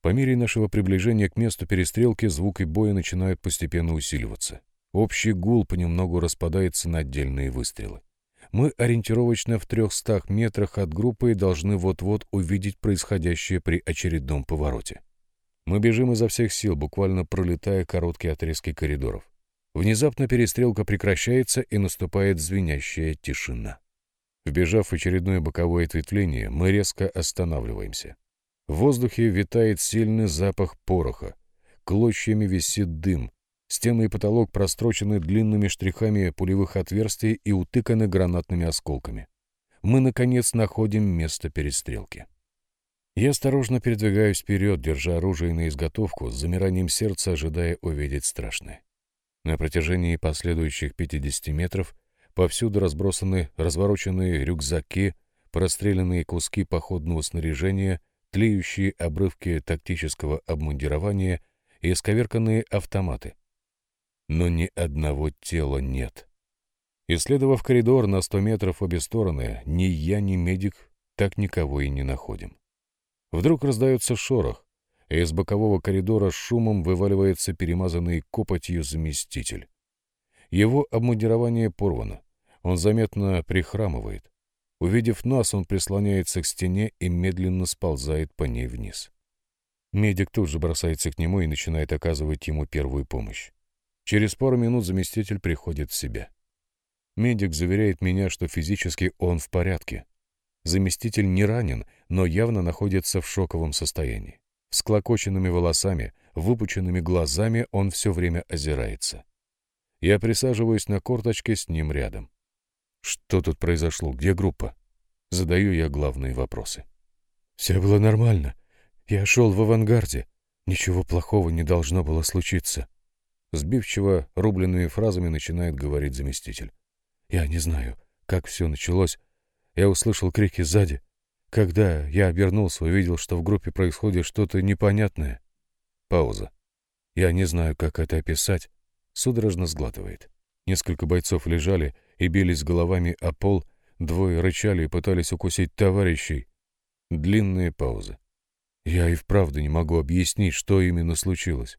По мере нашего приближения к месту перестрелки звук и боя начинают постепенно усиливаться. Общий гул понемногу распадается на отдельные выстрелы. Мы ориентировочно в 300 метрах от группы и должны вот-вот увидеть происходящее при очередном повороте. Мы бежим изо всех сил, буквально пролетая короткие отрезки коридоров. Внезапно перестрелка прекращается и наступает звенящая тишина. Вбежав в очередное боковое ответвление, мы резко останавливаемся. В воздухе витает сильный запах пороха. Клочьями висит дым. Стены и потолок прострочены длинными штрихами пулевых отверстий и утыканы гранатными осколками. Мы, наконец, находим место перестрелки. Я осторожно передвигаюсь вперед, держа оружие на изготовку, с замиранием сердца ожидая увидеть страшное. На протяжении последующих 50 метров повсюду разбросаны развороченные рюкзаки, простреленные куски походного снаряжения тлеющие обрывки тактического обмундирования и исковерканные автоматы. Но ни одного тела нет. Исследовав коридор на 100 метров обе стороны, ни я, ни медик так никого и не находим. Вдруг раздается шорох, и из бокового коридора шумом вываливается перемазанный копотью заместитель. Его обмундирование порвано, он заметно прихрамывает. Увидев нас, он прислоняется к стене и медленно сползает по ней вниз. Медик тут же бросается к нему и начинает оказывать ему первую помощь. Через пару минут заместитель приходит в себя. Медик заверяет меня, что физически он в порядке. Заместитель не ранен, но явно находится в шоковом состоянии. С всклокоченными волосами, выпученными глазами он все время озирается. Я присаживаюсь на корточке с ним рядом. Что тут произошло? Где группа? Задаю я главные вопросы. Все было нормально. Я шел в авангарде. Ничего плохого не должно было случиться. Сбивчиво, рубленными фразами начинает говорить заместитель. Я не знаю, как все началось. Я услышал крики сзади. Когда я обернулся, увидел, что в группе происходит что-то непонятное. Пауза. Я не знаю, как это описать. Судорожно сглатывает. Несколько бойцов лежали, и бились головами о пол, двое рычали и пытались укусить товарищей. Длинные паузы. Я и вправду не могу объяснить, что именно случилось.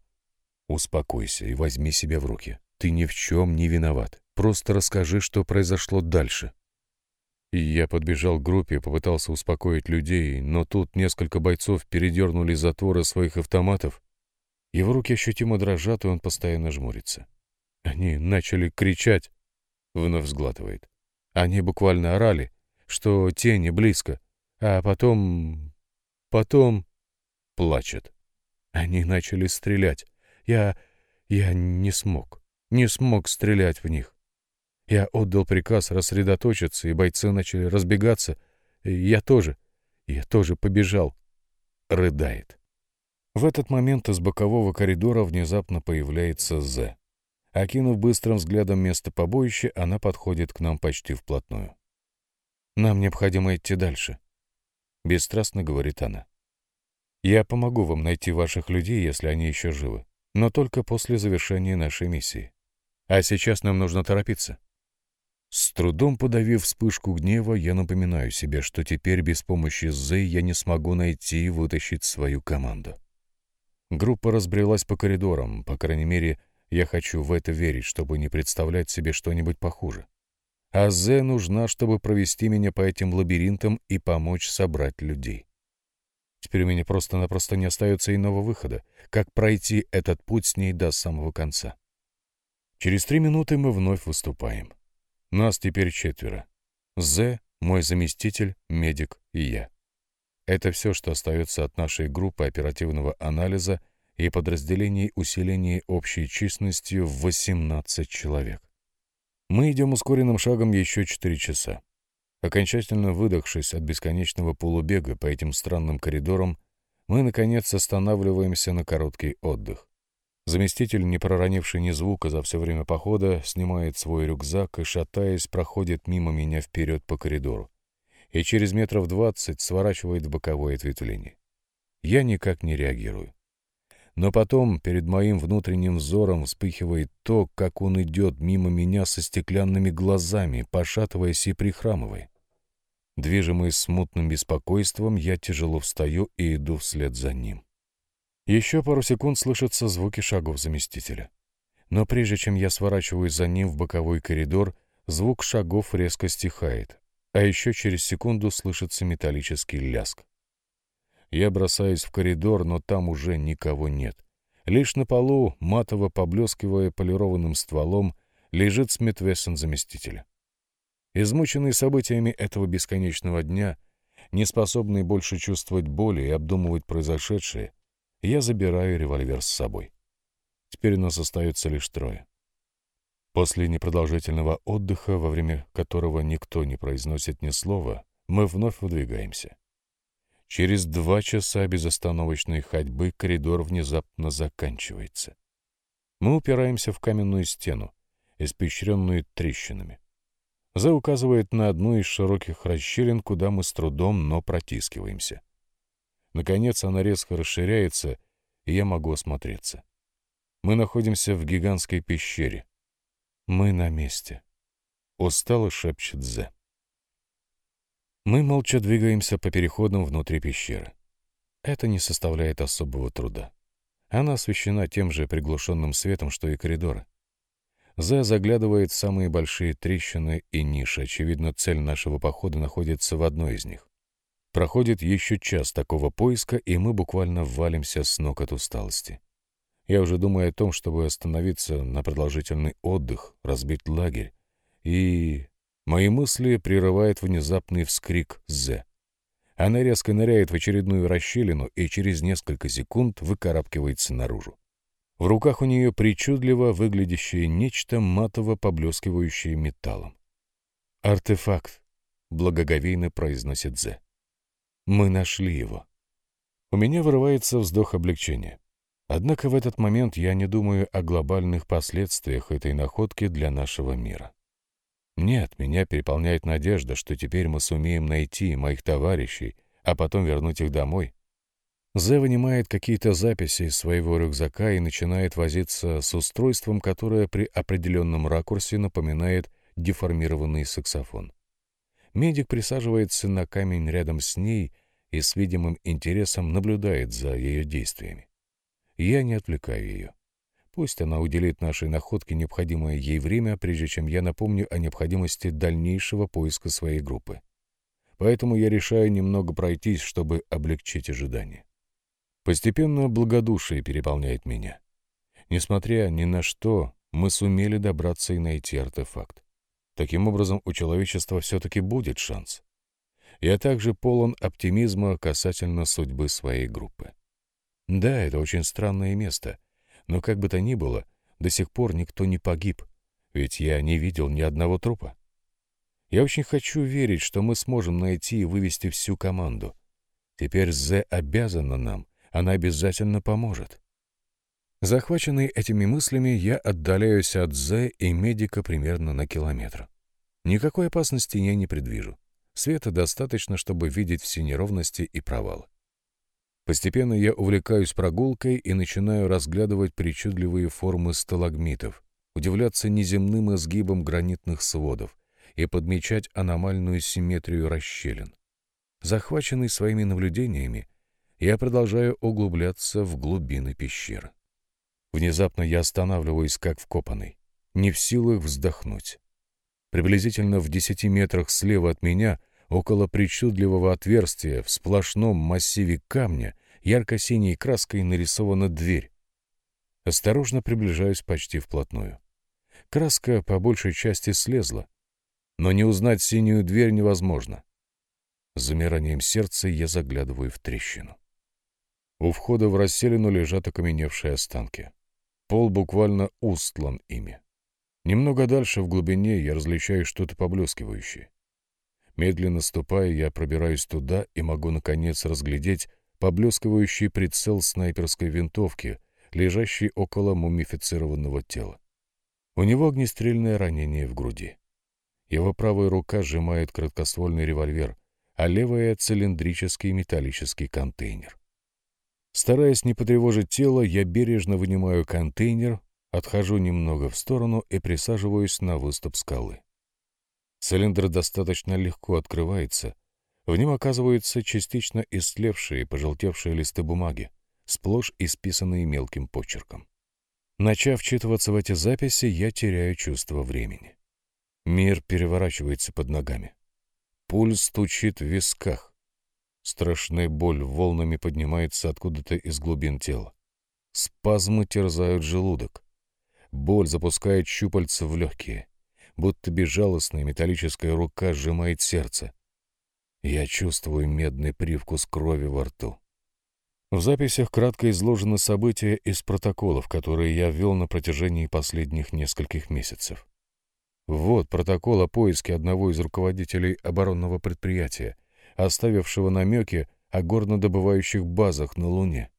Успокойся и возьми себя в руки. Ты ни в чем не виноват. Просто расскажи, что произошло дальше. И я подбежал к группе и попытался успокоить людей, но тут несколько бойцов передернули затворы своих автоматов. Его руки ощутимо дрожат, и он постоянно жмурится. Они начали кричать. Вновь сглатывает. Они буквально орали, что тени близко, а потом... потом... Плачет. Они начали стрелять. Я... я не смог. Не смог стрелять в них. Я отдал приказ рассредоточиться, и бойцы начали разбегаться. Я тоже. Я тоже побежал. Рыдает. В этот момент из бокового коридора внезапно появляется З. Окинув быстрым взглядом место побоища, она подходит к нам почти вплотную. «Нам необходимо идти дальше», — бесстрастно говорит она. «Я помогу вам найти ваших людей, если они еще живы, но только после завершения нашей миссии. А сейчас нам нужно торопиться». С трудом подавив вспышку гнева, я напоминаю себе, что теперь без помощи Зэй я не смогу найти и вытащить свою команду. Группа разбрелась по коридорам, по крайней мере, я хочу в это верить, чтобы не представлять себе что-нибудь похуже. А Зе нужна, чтобы провести меня по этим лабиринтам и помочь собрать людей. Теперь у меня просто-напросто не остается иного выхода, как пройти этот путь с ней до самого конца. Через три минуты мы вновь выступаем. Нас теперь четверо. Зе, мой заместитель, медик и я. Это все, что остается от нашей группы оперативного анализа и подразделений усиления общей численностью в 18 человек. Мы идем ускоренным шагом еще 4 часа. Окончательно выдохшись от бесконечного полубега по этим странным коридорам, мы, наконец, останавливаемся на короткий отдых. Заместитель, не проронивший ни звука за все время похода, снимает свой рюкзак и, шатаясь, проходит мимо меня вперед по коридору и через метров двадцать сворачивает в боковое ответвление. Я никак не реагирую. Но потом перед моим внутренним взором вспыхивает то, как он идет мимо меня со стеклянными глазами, пошатываясь и прихрамывая. Движимый смутным беспокойством, я тяжело встаю и иду вслед за ним. Еще пару секунд слышатся звуки шагов заместителя. Но прежде чем я сворачиваю за ним в боковой коридор, звук шагов резко стихает, а еще через секунду слышится металлический ляск. Я бросаюсь в коридор, но там уже никого нет. Лишь на полу, матово поблескивая полированным стволом, лежит Смитвессон заместитель. Измученный событиями этого бесконечного дня, не способный больше чувствовать боли и обдумывать произошедшее, я забираю револьвер с собой. Теперь нас остается лишь трое. После непродолжительного отдыха, во время которого никто не произносит ни слова, мы вновь выдвигаемся. Через два часа безостановочной ходьбы коридор внезапно заканчивается. Мы упираемся в каменную стену, испещренную трещинами. Зе указывает на одну из широких расщелин, куда мы с трудом, но протискиваемся. Наконец она резко расширяется, и я могу осмотреться. Мы находимся в гигантской пещере. «Мы на месте», — устало шепчет Зе. Мы молча двигаемся по переходам внутри пещеры. Это не составляет особого труда. Она освещена тем же приглушенным светом, что и коридоры. Зе заглядывает в самые большие трещины и ниши. Очевидно, цель нашего похода находится в одной из них. Проходит еще час такого поиска, и мы буквально валимся с ног от усталости. Я уже думаю о том, чтобы остановиться на продолжительный отдых, разбить лагерь и... Мои мысли прерывает внезапный вскрик «З». Она резко ныряет в очередную расщелину и через несколько секунд выкарабкивается наружу. В руках у нее причудливо выглядящее нечто матово поблескивающее металлом. «Артефакт», — благоговейно произносит З. «Мы нашли его». У меня вырывается вздох облегчения. Однако в этот момент я не думаю о глобальных последствиях этой находки для нашего мира. Нет, меня переполняет надежда, что теперь мы сумеем найти моих товарищей, а потом вернуть их домой. Зе вынимает какие-то записи из своего рюкзака и начинает возиться с устройством, которое при определенном ракурсе напоминает деформированный саксофон. Медик присаживается на камень рядом с ней и с видимым интересом наблюдает за ее действиями. Я не отвлекаю ее. Пусть она уделит нашей находке необходимое ей время, прежде чем я напомню о необходимости дальнейшего поиска своей группы. Поэтому я решаю немного пройтись, чтобы облегчить ожидания. Постепенно благодушие переполняет меня. Несмотря ни на что, мы сумели добраться и найти артефакт. Таким образом, у человечества все-таки будет шанс. Я также полон оптимизма касательно судьбы своей группы. Да, это очень странное место — но как бы то ни было, до сих пор никто не погиб, ведь я не видел ни одного трупа. Я очень хочу верить, что мы сможем найти и вывести всю команду. Теперь Зе обязана нам, она обязательно поможет. Захваченный этими мыслями, я отдаляюсь от Зе и медика примерно на километр. Никакой опасности я не предвижу. Света достаточно, чтобы видеть все неровности и провалы. Постепенно я увлекаюсь прогулкой и начинаю разглядывать причудливые формы сталагмитов, удивляться неземным изгибам гранитных сводов и подмечать аномальную симметрию расщелин. Захваченный своими наблюдениями, я продолжаю углубляться в глубины пещеры. Внезапно я останавливаюсь как вкопанный, не в силах вздохнуть. Приблизительно в десяти метрах слева от меня Около причудливого отверстия в сплошном массиве камня ярко-синей краской нарисована дверь. Осторожно приближаюсь почти вплотную. Краска по большей части слезла, но не узнать синюю дверь невозможно. С замиранием сердца я заглядываю в трещину. У входа в расселину лежат окаменевшие останки. Пол буквально устлан ими. Немного дальше в глубине я различаю что-то поблескивающее. Медленно ступая, я пробираюсь туда и могу, наконец, разглядеть поблескивающий прицел снайперской винтовки, лежащий около мумифицированного тела. У него огнестрельное ранение в груди. Его правая рука сжимает краткосвольный револьвер, а левая — цилиндрический металлический контейнер. Стараясь не потревожить тело, я бережно вынимаю контейнер, отхожу немного в сторону и присаживаюсь на выступ скалы. Цилиндр достаточно легко открывается. В нем оказываются частично истлевшие, пожелтевшие листы бумаги, сплошь исписанные мелким почерком. Начав вчитываться в эти записи, я теряю чувство времени. Мир переворачивается под ногами. Пульс стучит в висках. Страшная боль волнами поднимается откуда-то из глубин тела. Спазмы терзают желудок. Боль запускает щупальца в легкие будто безжалостная металлическая рука сжимает сердце. Я чувствую медный привкус крови во рту. В записях кратко изложены события из протоколов, которые я ввел на протяжении последних нескольких месяцев. Вот протокол о поиске одного из руководителей оборонного предприятия, оставившего намеки о горнодобывающих базах на Луне.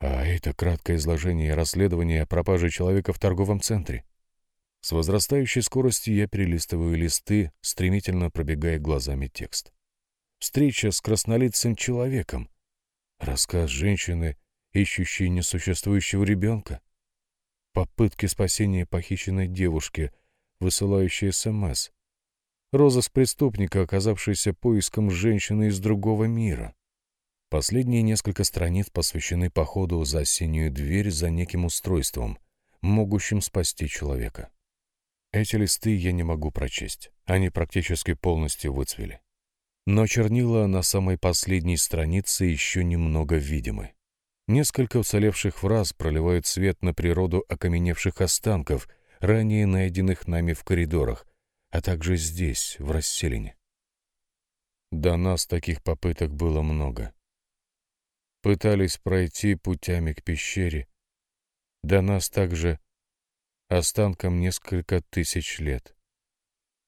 А это краткое изложение расследования о пропаже человека в торговом центре. С возрастающей скоростью я перелистываю листы, стремительно пробегая глазами текст. Встреча с краснолицым человеком. Рассказ женщины, ищущей несуществующего ребенка. Попытки спасения похищенной девушки, высылающей СМС. Розыск преступника, оказавшийся поиском женщины из другого мира. Последние несколько страниц посвящены походу за синюю дверь за неким устройством, могущим спасти человека. Эти листы я не могу прочесть, они практически полностью выцвели. Но чернила на самой последней странице еще немного видимы. Несколько уцелевших фраз проливают свет на природу окаменевших останков, ранее найденных нами в коридорах, а также здесь, в расселине. До нас таких попыток было много. Пытались пройти путями к пещере. До нас также останкам несколько тысяч лет.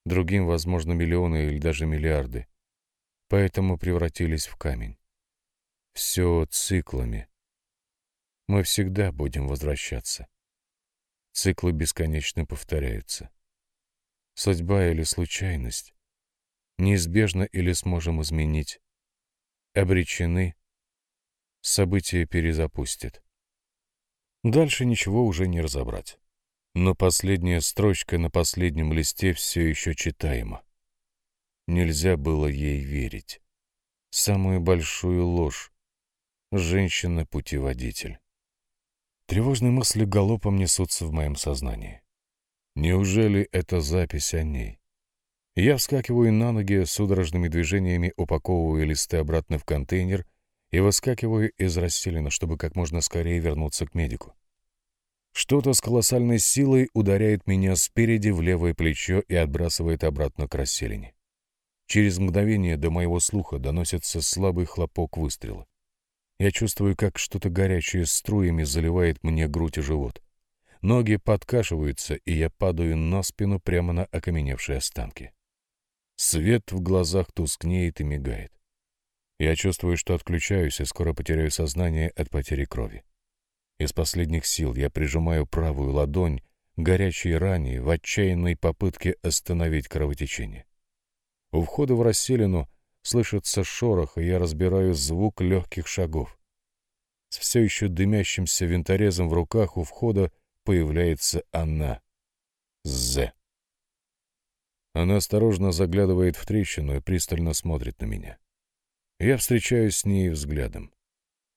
Другим, возможно, миллионы или даже миллиарды. Поэтому превратились в камень. Все циклами. Мы всегда будем возвращаться. Циклы бесконечно повторяются. Судьба или случайность? Неизбежно или сможем изменить? Обречены? События перезапустят. Дальше ничего уже не разобрать но последняя строчка на последнем листе все еще читаема. Нельзя было ей верить. Самую большую ложь. Женщина-путеводитель. Тревожные мысли галопом несутся в моем сознании. Неужели это запись о ней? Я вскакиваю на ноги, судорожными движениями упаковываю листы обратно в контейнер и выскакиваю из расселена, чтобы как можно скорее вернуться к медику. Что-то с колоссальной силой ударяет меня спереди в левое плечо и отбрасывает обратно к расселине. Через мгновение до моего слуха доносится слабый хлопок выстрела. Я чувствую, как что-то горячее струями заливает мне грудь и живот. Ноги подкашиваются, и я падаю на спину прямо на окаменевшие останки. Свет в глазах тускнеет и мигает. Я чувствую, что отключаюсь и скоро потеряю сознание от потери крови. Из последних сил я прижимаю правую ладонь к горячей ране в отчаянной попытке остановить кровотечение. У входа в расселину слышится шорох, и я разбираю звук легких шагов. С все еще дымящимся винторезом в руках у входа появляется она. З. Она осторожно заглядывает в трещину и пристально смотрит на меня. Я встречаюсь с ней взглядом.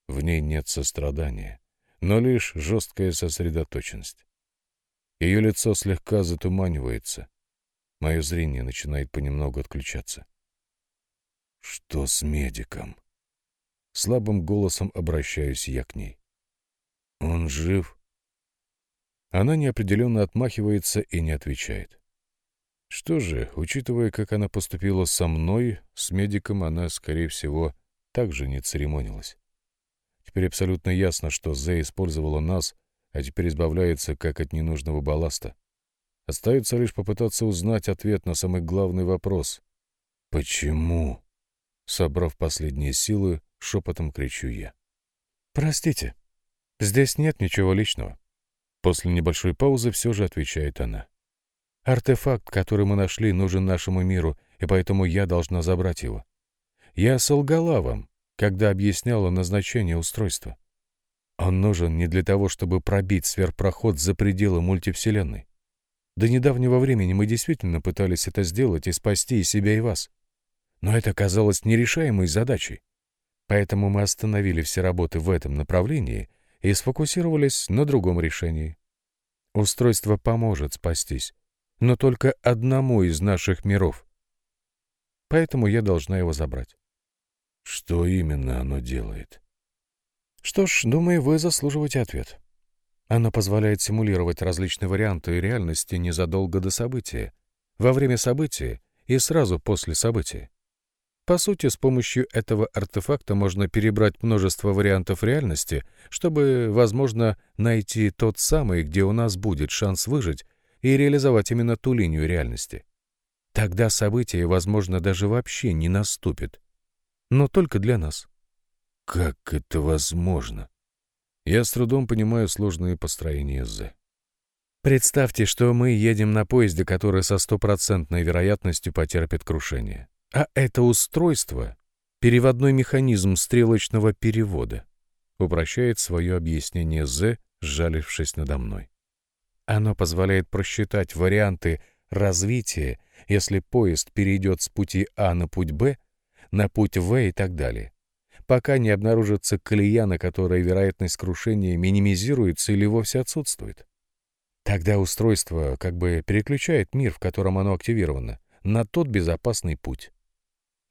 В ней нет сострадания но лишь жесткая сосредоточенность. Ее лицо слегка затуманивается. Мое зрение начинает понемногу отключаться. «Что с медиком?» Слабым голосом обращаюсь я к ней. «Он жив?» Она неопределенно отмахивается и не отвечает. Что же, учитывая, как она поступила со мной, с медиком она, скорее всего, также не церемонилась. Теперь абсолютно ясно, что Зе использовала нас, а теперь избавляется как от ненужного балласта. Остается лишь попытаться узнать ответ на самый главный вопрос. «Почему?» Собрав последние силы, шепотом кричу я. «Простите, здесь нет ничего личного». После небольшой паузы все же отвечает она. «Артефакт, который мы нашли, нужен нашему миру, и поэтому я должна забрать его. Я солгала вам, когда объясняла назначение устройства. Он нужен не для того, чтобы пробить сверхпроход за пределы мультивселенной. До недавнего времени мы действительно пытались это сделать и спасти и себя, и вас. Но это казалось нерешаемой задачей. Поэтому мы остановили все работы в этом направлении и сфокусировались на другом решении. Устройство поможет спастись, но только одному из наших миров. Поэтому я должна его забрать. Что именно оно делает? Что ж, думаю, вы заслуживаете ответ. Оно позволяет симулировать различные варианты реальности незадолго до события, во время события и сразу после события. По сути, с помощью этого артефакта можно перебрать множество вариантов реальности, чтобы, возможно, найти тот самый, где у нас будет шанс выжить, и реализовать именно ту линию реальности. Тогда событие, возможно, даже вообще не наступит, но только для нас. Как это возможно? Я с трудом понимаю сложные построения «З». Представьте, что мы едем на поезде, который со стопроцентной вероятностью потерпит крушение. А это устройство — переводной механизм стрелочного перевода. Упрощает свое объяснение «З», сжалившись надо мной. Оно позволяет просчитать варианты развития, если поезд перейдет с пути А на путь Б — на путь В и так далее. Пока не обнаружится колея, на которой вероятность крушения минимизируется или вовсе отсутствует. Тогда устройство как бы переключает мир, в котором оно активировано, на тот безопасный путь.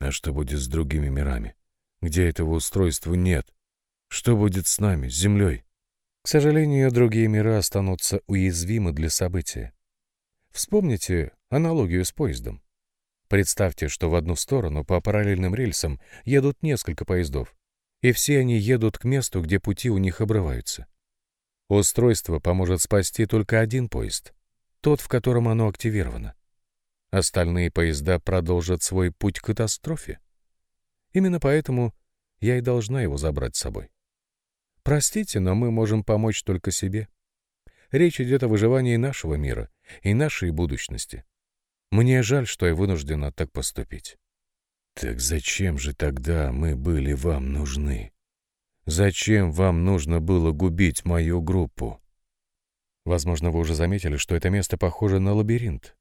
А что будет с другими мирами, где этого устройства нет? Что будет с нами, с Землей? К сожалению, другие миры останутся уязвимы для события. Вспомните аналогию с поездом. Представьте, что в одну сторону по параллельным рельсам едут несколько поездов, и все они едут к месту, где пути у них обрываются. Устройство поможет спасти только один поезд, тот, в котором оно активировано. Остальные поезда продолжат свой путь к катастрофе. Именно поэтому я и должна его забрать с собой. Простите, но мы можем помочь только себе. Речь идет о выживании нашего мира и нашей будущности. Мне жаль, что я вынуждена так поступить». «Так зачем же тогда мы были вам нужны? Зачем вам нужно было губить мою группу?» Возможно, вы уже заметили, что это место похоже на лабиринт.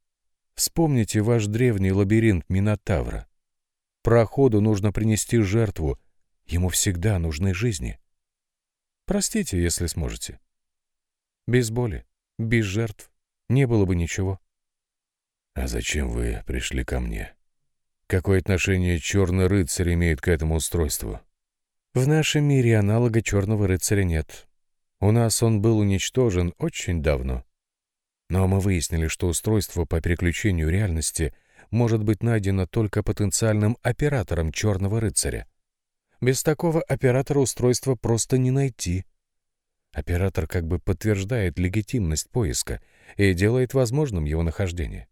Вспомните ваш древний лабиринт Минотавра. Проходу нужно принести жертву, ему всегда нужны жизни. Простите, если сможете. Без боли, без жертв не было бы ничего. «А зачем вы пришли ко мне? Какое отношение черный рыцарь имеет к этому устройству?» «В нашем мире аналога черного рыцаря нет. У нас он был уничтожен очень давно. Но мы выяснили, что устройство по переключению реальности может быть найдено только потенциальным оператором черного рыцаря. Без такого оператора устройство просто не найти». Оператор как бы подтверждает легитимность поиска и делает возможным его нахождение.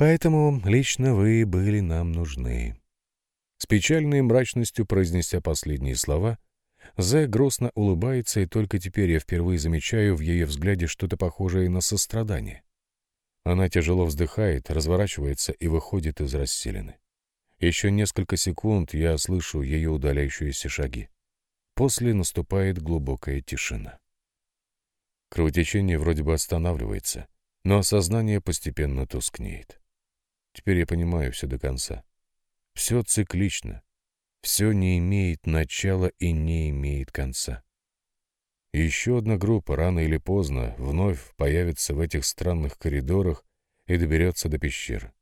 Поэтому лично вы были нам нужны». С печальной мрачностью произнеся последние слова, Зе грустно улыбается, и только теперь я впервые замечаю в ее взгляде что-то похожее на сострадание. Она тяжело вздыхает, разворачивается и выходит из расселины. Еще несколько секунд я слышу ее удаляющиеся шаги. После наступает глубокая тишина. Кровотечение вроде бы останавливается, но сознание постепенно тускнеет. Теперь я понимаю все до конца. Все циклично. Все не имеет начала и не имеет конца. Еще одна группа рано или поздно вновь появится в этих странных коридорах и доберется до пещеры.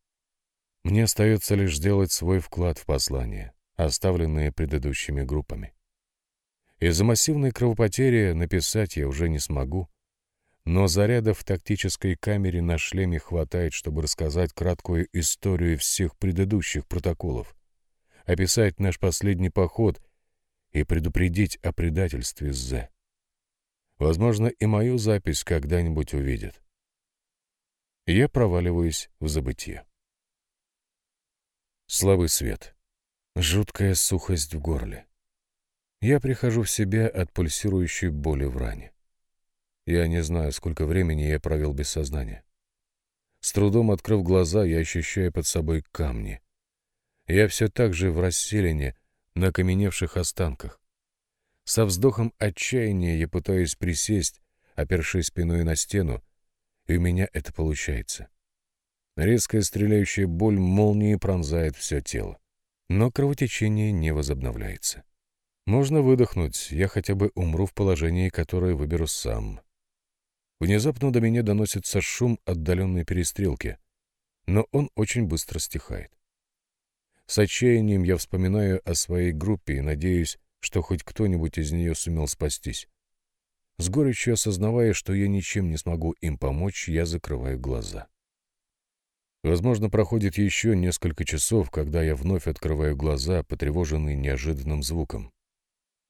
Мне остается лишь сделать свой вклад в послание, оставленное предыдущими группами. Из-за массивной кровопотери написать я уже не смогу, но зарядов в тактической камере на шлеме хватает, чтобы рассказать краткую историю всех предыдущих протоколов, описать наш последний поход и предупредить о предательстве З. Возможно, и мою запись когда-нибудь увидят. Я проваливаюсь в забытье. Слабый свет. Жуткая сухость в горле. Я прихожу в себя от пульсирующей боли в ране. Я не знаю, сколько времени я провел без сознания. С трудом открыв глаза, я ощущаю под собой камни. Я все так же в расселине, на каменевших останках. Со вздохом отчаяния я пытаюсь присесть, опершись спиной на стену, и у меня это получается. Резкая стреляющая боль молнии пронзает все тело. Но кровотечение не возобновляется. Можно выдохнуть, я хотя бы умру в положении, которое выберу сам. Внезапно до меня доносится шум отдаленной перестрелки, но он очень быстро стихает. С отчаянием я вспоминаю о своей группе и надеюсь, что хоть кто-нибудь из нее сумел спастись. С горечью осознавая, что я ничем не смогу им помочь, я закрываю глаза. Возможно, проходит еще несколько часов, когда я вновь открываю глаза, потревоженные неожиданным звуком.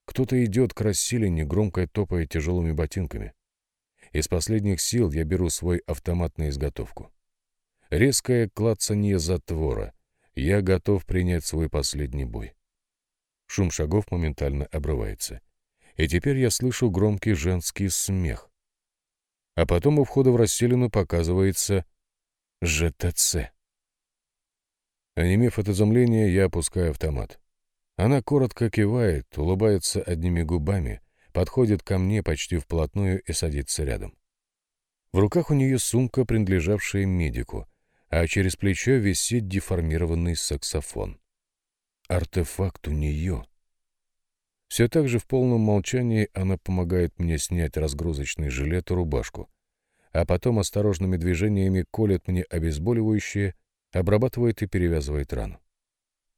Кто-то идет к расселине, громко топая тяжелыми ботинками. Из последних сил я беру свой автомат на изготовку. Резкое клацанье затвора. Я готов принять свой последний бой. Шум шагов моментально обрывается. И теперь я слышу громкий женский смех. А потом у входа в расселину показывается ЖТЦ. Онемев от изумления, я опускаю автомат. Она коротко кивает, улыбается одними губами — подходит ко мне почти вплотную и садится рядом. В руках у нее сумка, принадлежавшая медику, а через плечо висит деформированный саксофон. Артефакт у нее. Все так же в полном молчании она помогает мне снять разгрузочный жилет и рубашку, а потом осторожными движениями колет мне обезболивающее, обрабатывает и перевязывает рану.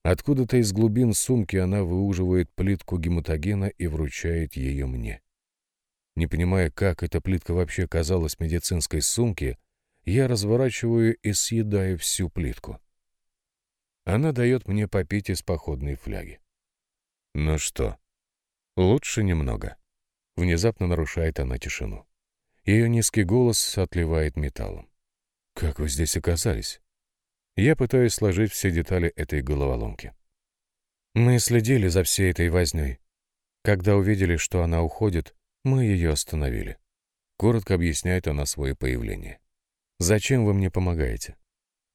Откуда-то из глубин сумки она выуживает плитку гематогена и вручает ее мне. Не понимая, как эта плитка вообще казалась медицинской сумке, я разворачиваю и съедаю всю плитку. Она дает мне попить из походной фляги. «Ну что, лучше немного?» Внезапно нарушает она тишину. Ее низкий голос отливает металлом. «Как вы здесь оказались?» Я пытаюсь сложить все детали этой головоломки. Мы следили за всей этой вознёй. Когда увидели, что она уходит, мы ее остановили. Коротко объясняет она свое появление. «Зачем вы мне помогаете?»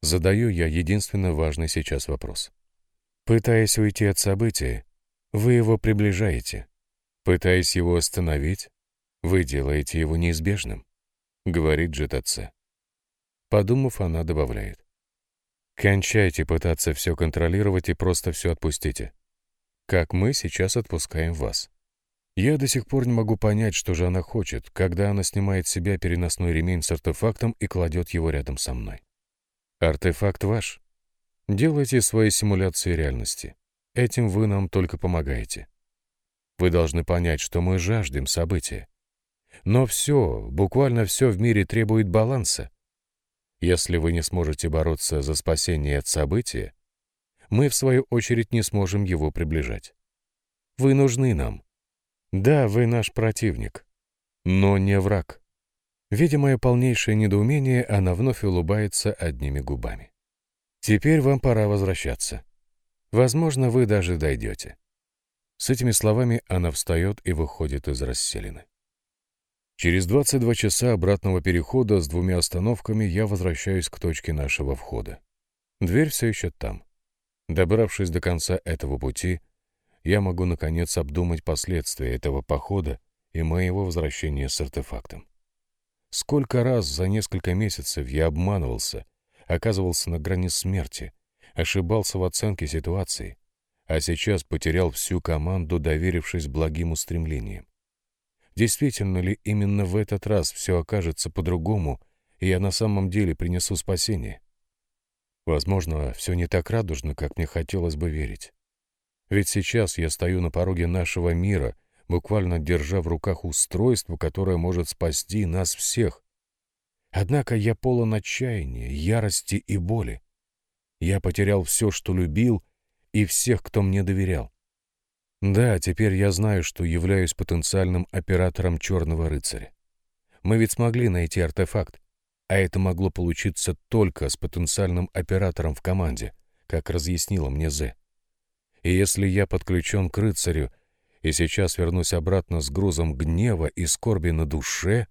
Задаю я единственно важный сейчас вопрос. Пытаясь уйти от события, вы его приближаете. Пытаясь его остановить, вы делаете его неизбежным, говорит Джитаце. Подумав, она добавляет. Кончайте пытаться все контролировать и просто все отпустите. Как мы сейчас отпускаем вас. Я до сих пор не могу понять, что же она хочет, когда она снимает с себя переносной ремень с артефактом и кладет его рядом со мной. Артефакт ваш. Делайте свои симуляции реальности. Этим вы нам только помогаете. Вы должны понять, что мы жаждем события. Но все, буквально все в мире требует баланса. Если вы не сможете бороться за спасение от события, мы, в свою очередь, не сможем его приближать. Вы нужны нам. Да, вы наш противник, но не враг. Видя мое полнейшее недоумение, она вновь улыбается одними губами. «Теперь вам пора возвращаться. Возможно, вы даже дойдете». С этими словами она встает и выходит из расселины. Через 22 часа обратного перехода с двумя остановками я возвращаюсь к точке нашего входа. Дверь все еще там. Добравшись до конца этого пути, я могу, наконец, обдумать последствия этого похода и моего возвращения с артефактом. Сколько раз за несколько месяцев я обманывался, оказывался на грани смерти, ошибался в оценке ситуации, а сейчас потерял всю команду, доверившись благим устремлениям. Действительно ли именно в этот раз все окажется по-другому, и я на самом деле принесу спасение? Возможно, все не так радужно, как мне хотелось бы верить. Ведь сейчас я стою на пороге нашего мира, буквально держа в руках устройство, которое может спасти нас всех. Однако я полон отчаяния, ярости и боли. Я потерял все, что любил, и всех, кто мне доверял. Да, теперь я знаю, что являюсь потенциальным оператором Черного Рыцаря. Мы ведь смогли найти артефакт, а это могло получиться только с потенциальным оператором в команде, как разъяснила мне Зе. И если я подключен к рыцарю и сейчас вернусь обратно с грузом гнева и скорби на душе,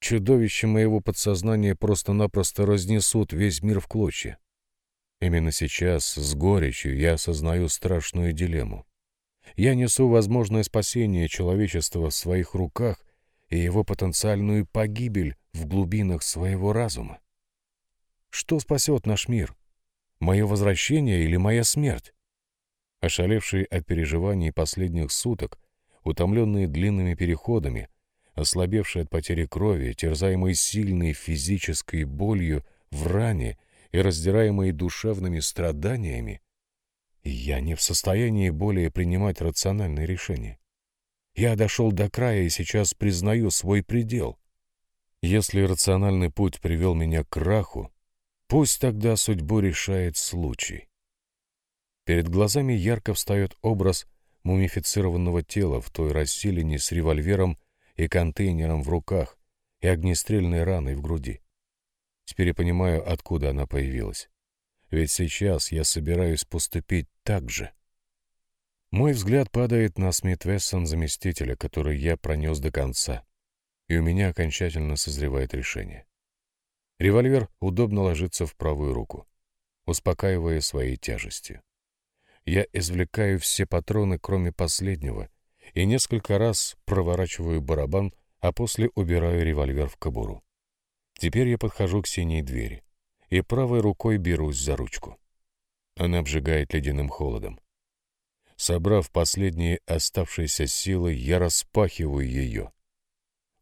чудовище моего подсознания просто-напросто разнесут весь мир в клочья. Именно сейчас, с горечью, я осознаю страшную дилемму. Я несу возможное спасение человечества в своих руках и его потенциальную погибель в глубинах своего разума. Что спасет наш мир? Мое возвращение или моя смерть? Ошалевшие от переживаний последних суток, утомленные длинными переходами, ослабевший от потери крови, терзаемый сильной физической болью в ране и раздираемый душевными страданиями, я не в состоянии более принимать рациональные решения. Я дошел до края и сейчас признаю свой предел. Если рациональный путь привел меня к краху, пусть тогда судьбу решает случай. Перед глазами ярко встает образ мумифицированного тела в той расселине с револьвером и контейнером в руках и огнестрельной раной в груди. Теперь я понимаю, откуда она появилась ведь сейчас я собираюсь поступить так же. Мой взгляд падает на Смит Вессон заместителя, который я пронес до конца, и у меня окончательно созревает решение. Револьвер удобно ложится в правую руку, успокаивая своей тяжестью. Я извлекаю все патроны, кроме последнего, и несколько раз проворачиваю барабан, а после убираю револьвер в кобуру. Теперь я подхожу к синей двери и правой рукой берусь за ручку. Она обжигает ледяным холодом. Собрав последние оставшиеся силы, я распахиваю ее.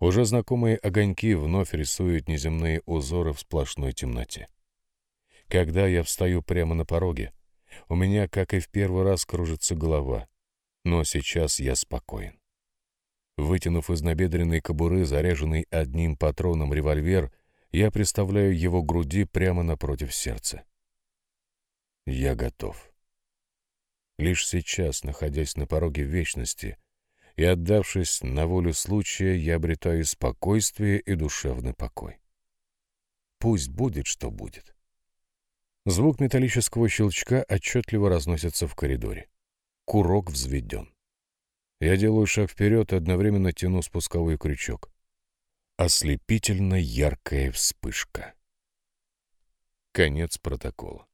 Уже знакомые огоньки вновь рисуют неземные узоры в сплошной темноте. Когда я встаю прямо на пороге, у меня, как и в первый раз, кружится голова, но сейчас я спокоен. Вытянув из набедренной кобуры заряженный одним патроном револьвер, я представляю его груди прямо напротив сердца. Я готов. Лишь сейчас, находясь на пороге вечности и отдавшись на волю случая, я обретаю спокойствие и душевный покой. Пусть будет, что будет. Звук металлического щелчка отчетливо разносится в коридоре. Курок взведен. Я делаю шаг вперед и одновременно тяну спусковой крючок. Ослепительно яркая вспышка. Конец протокола.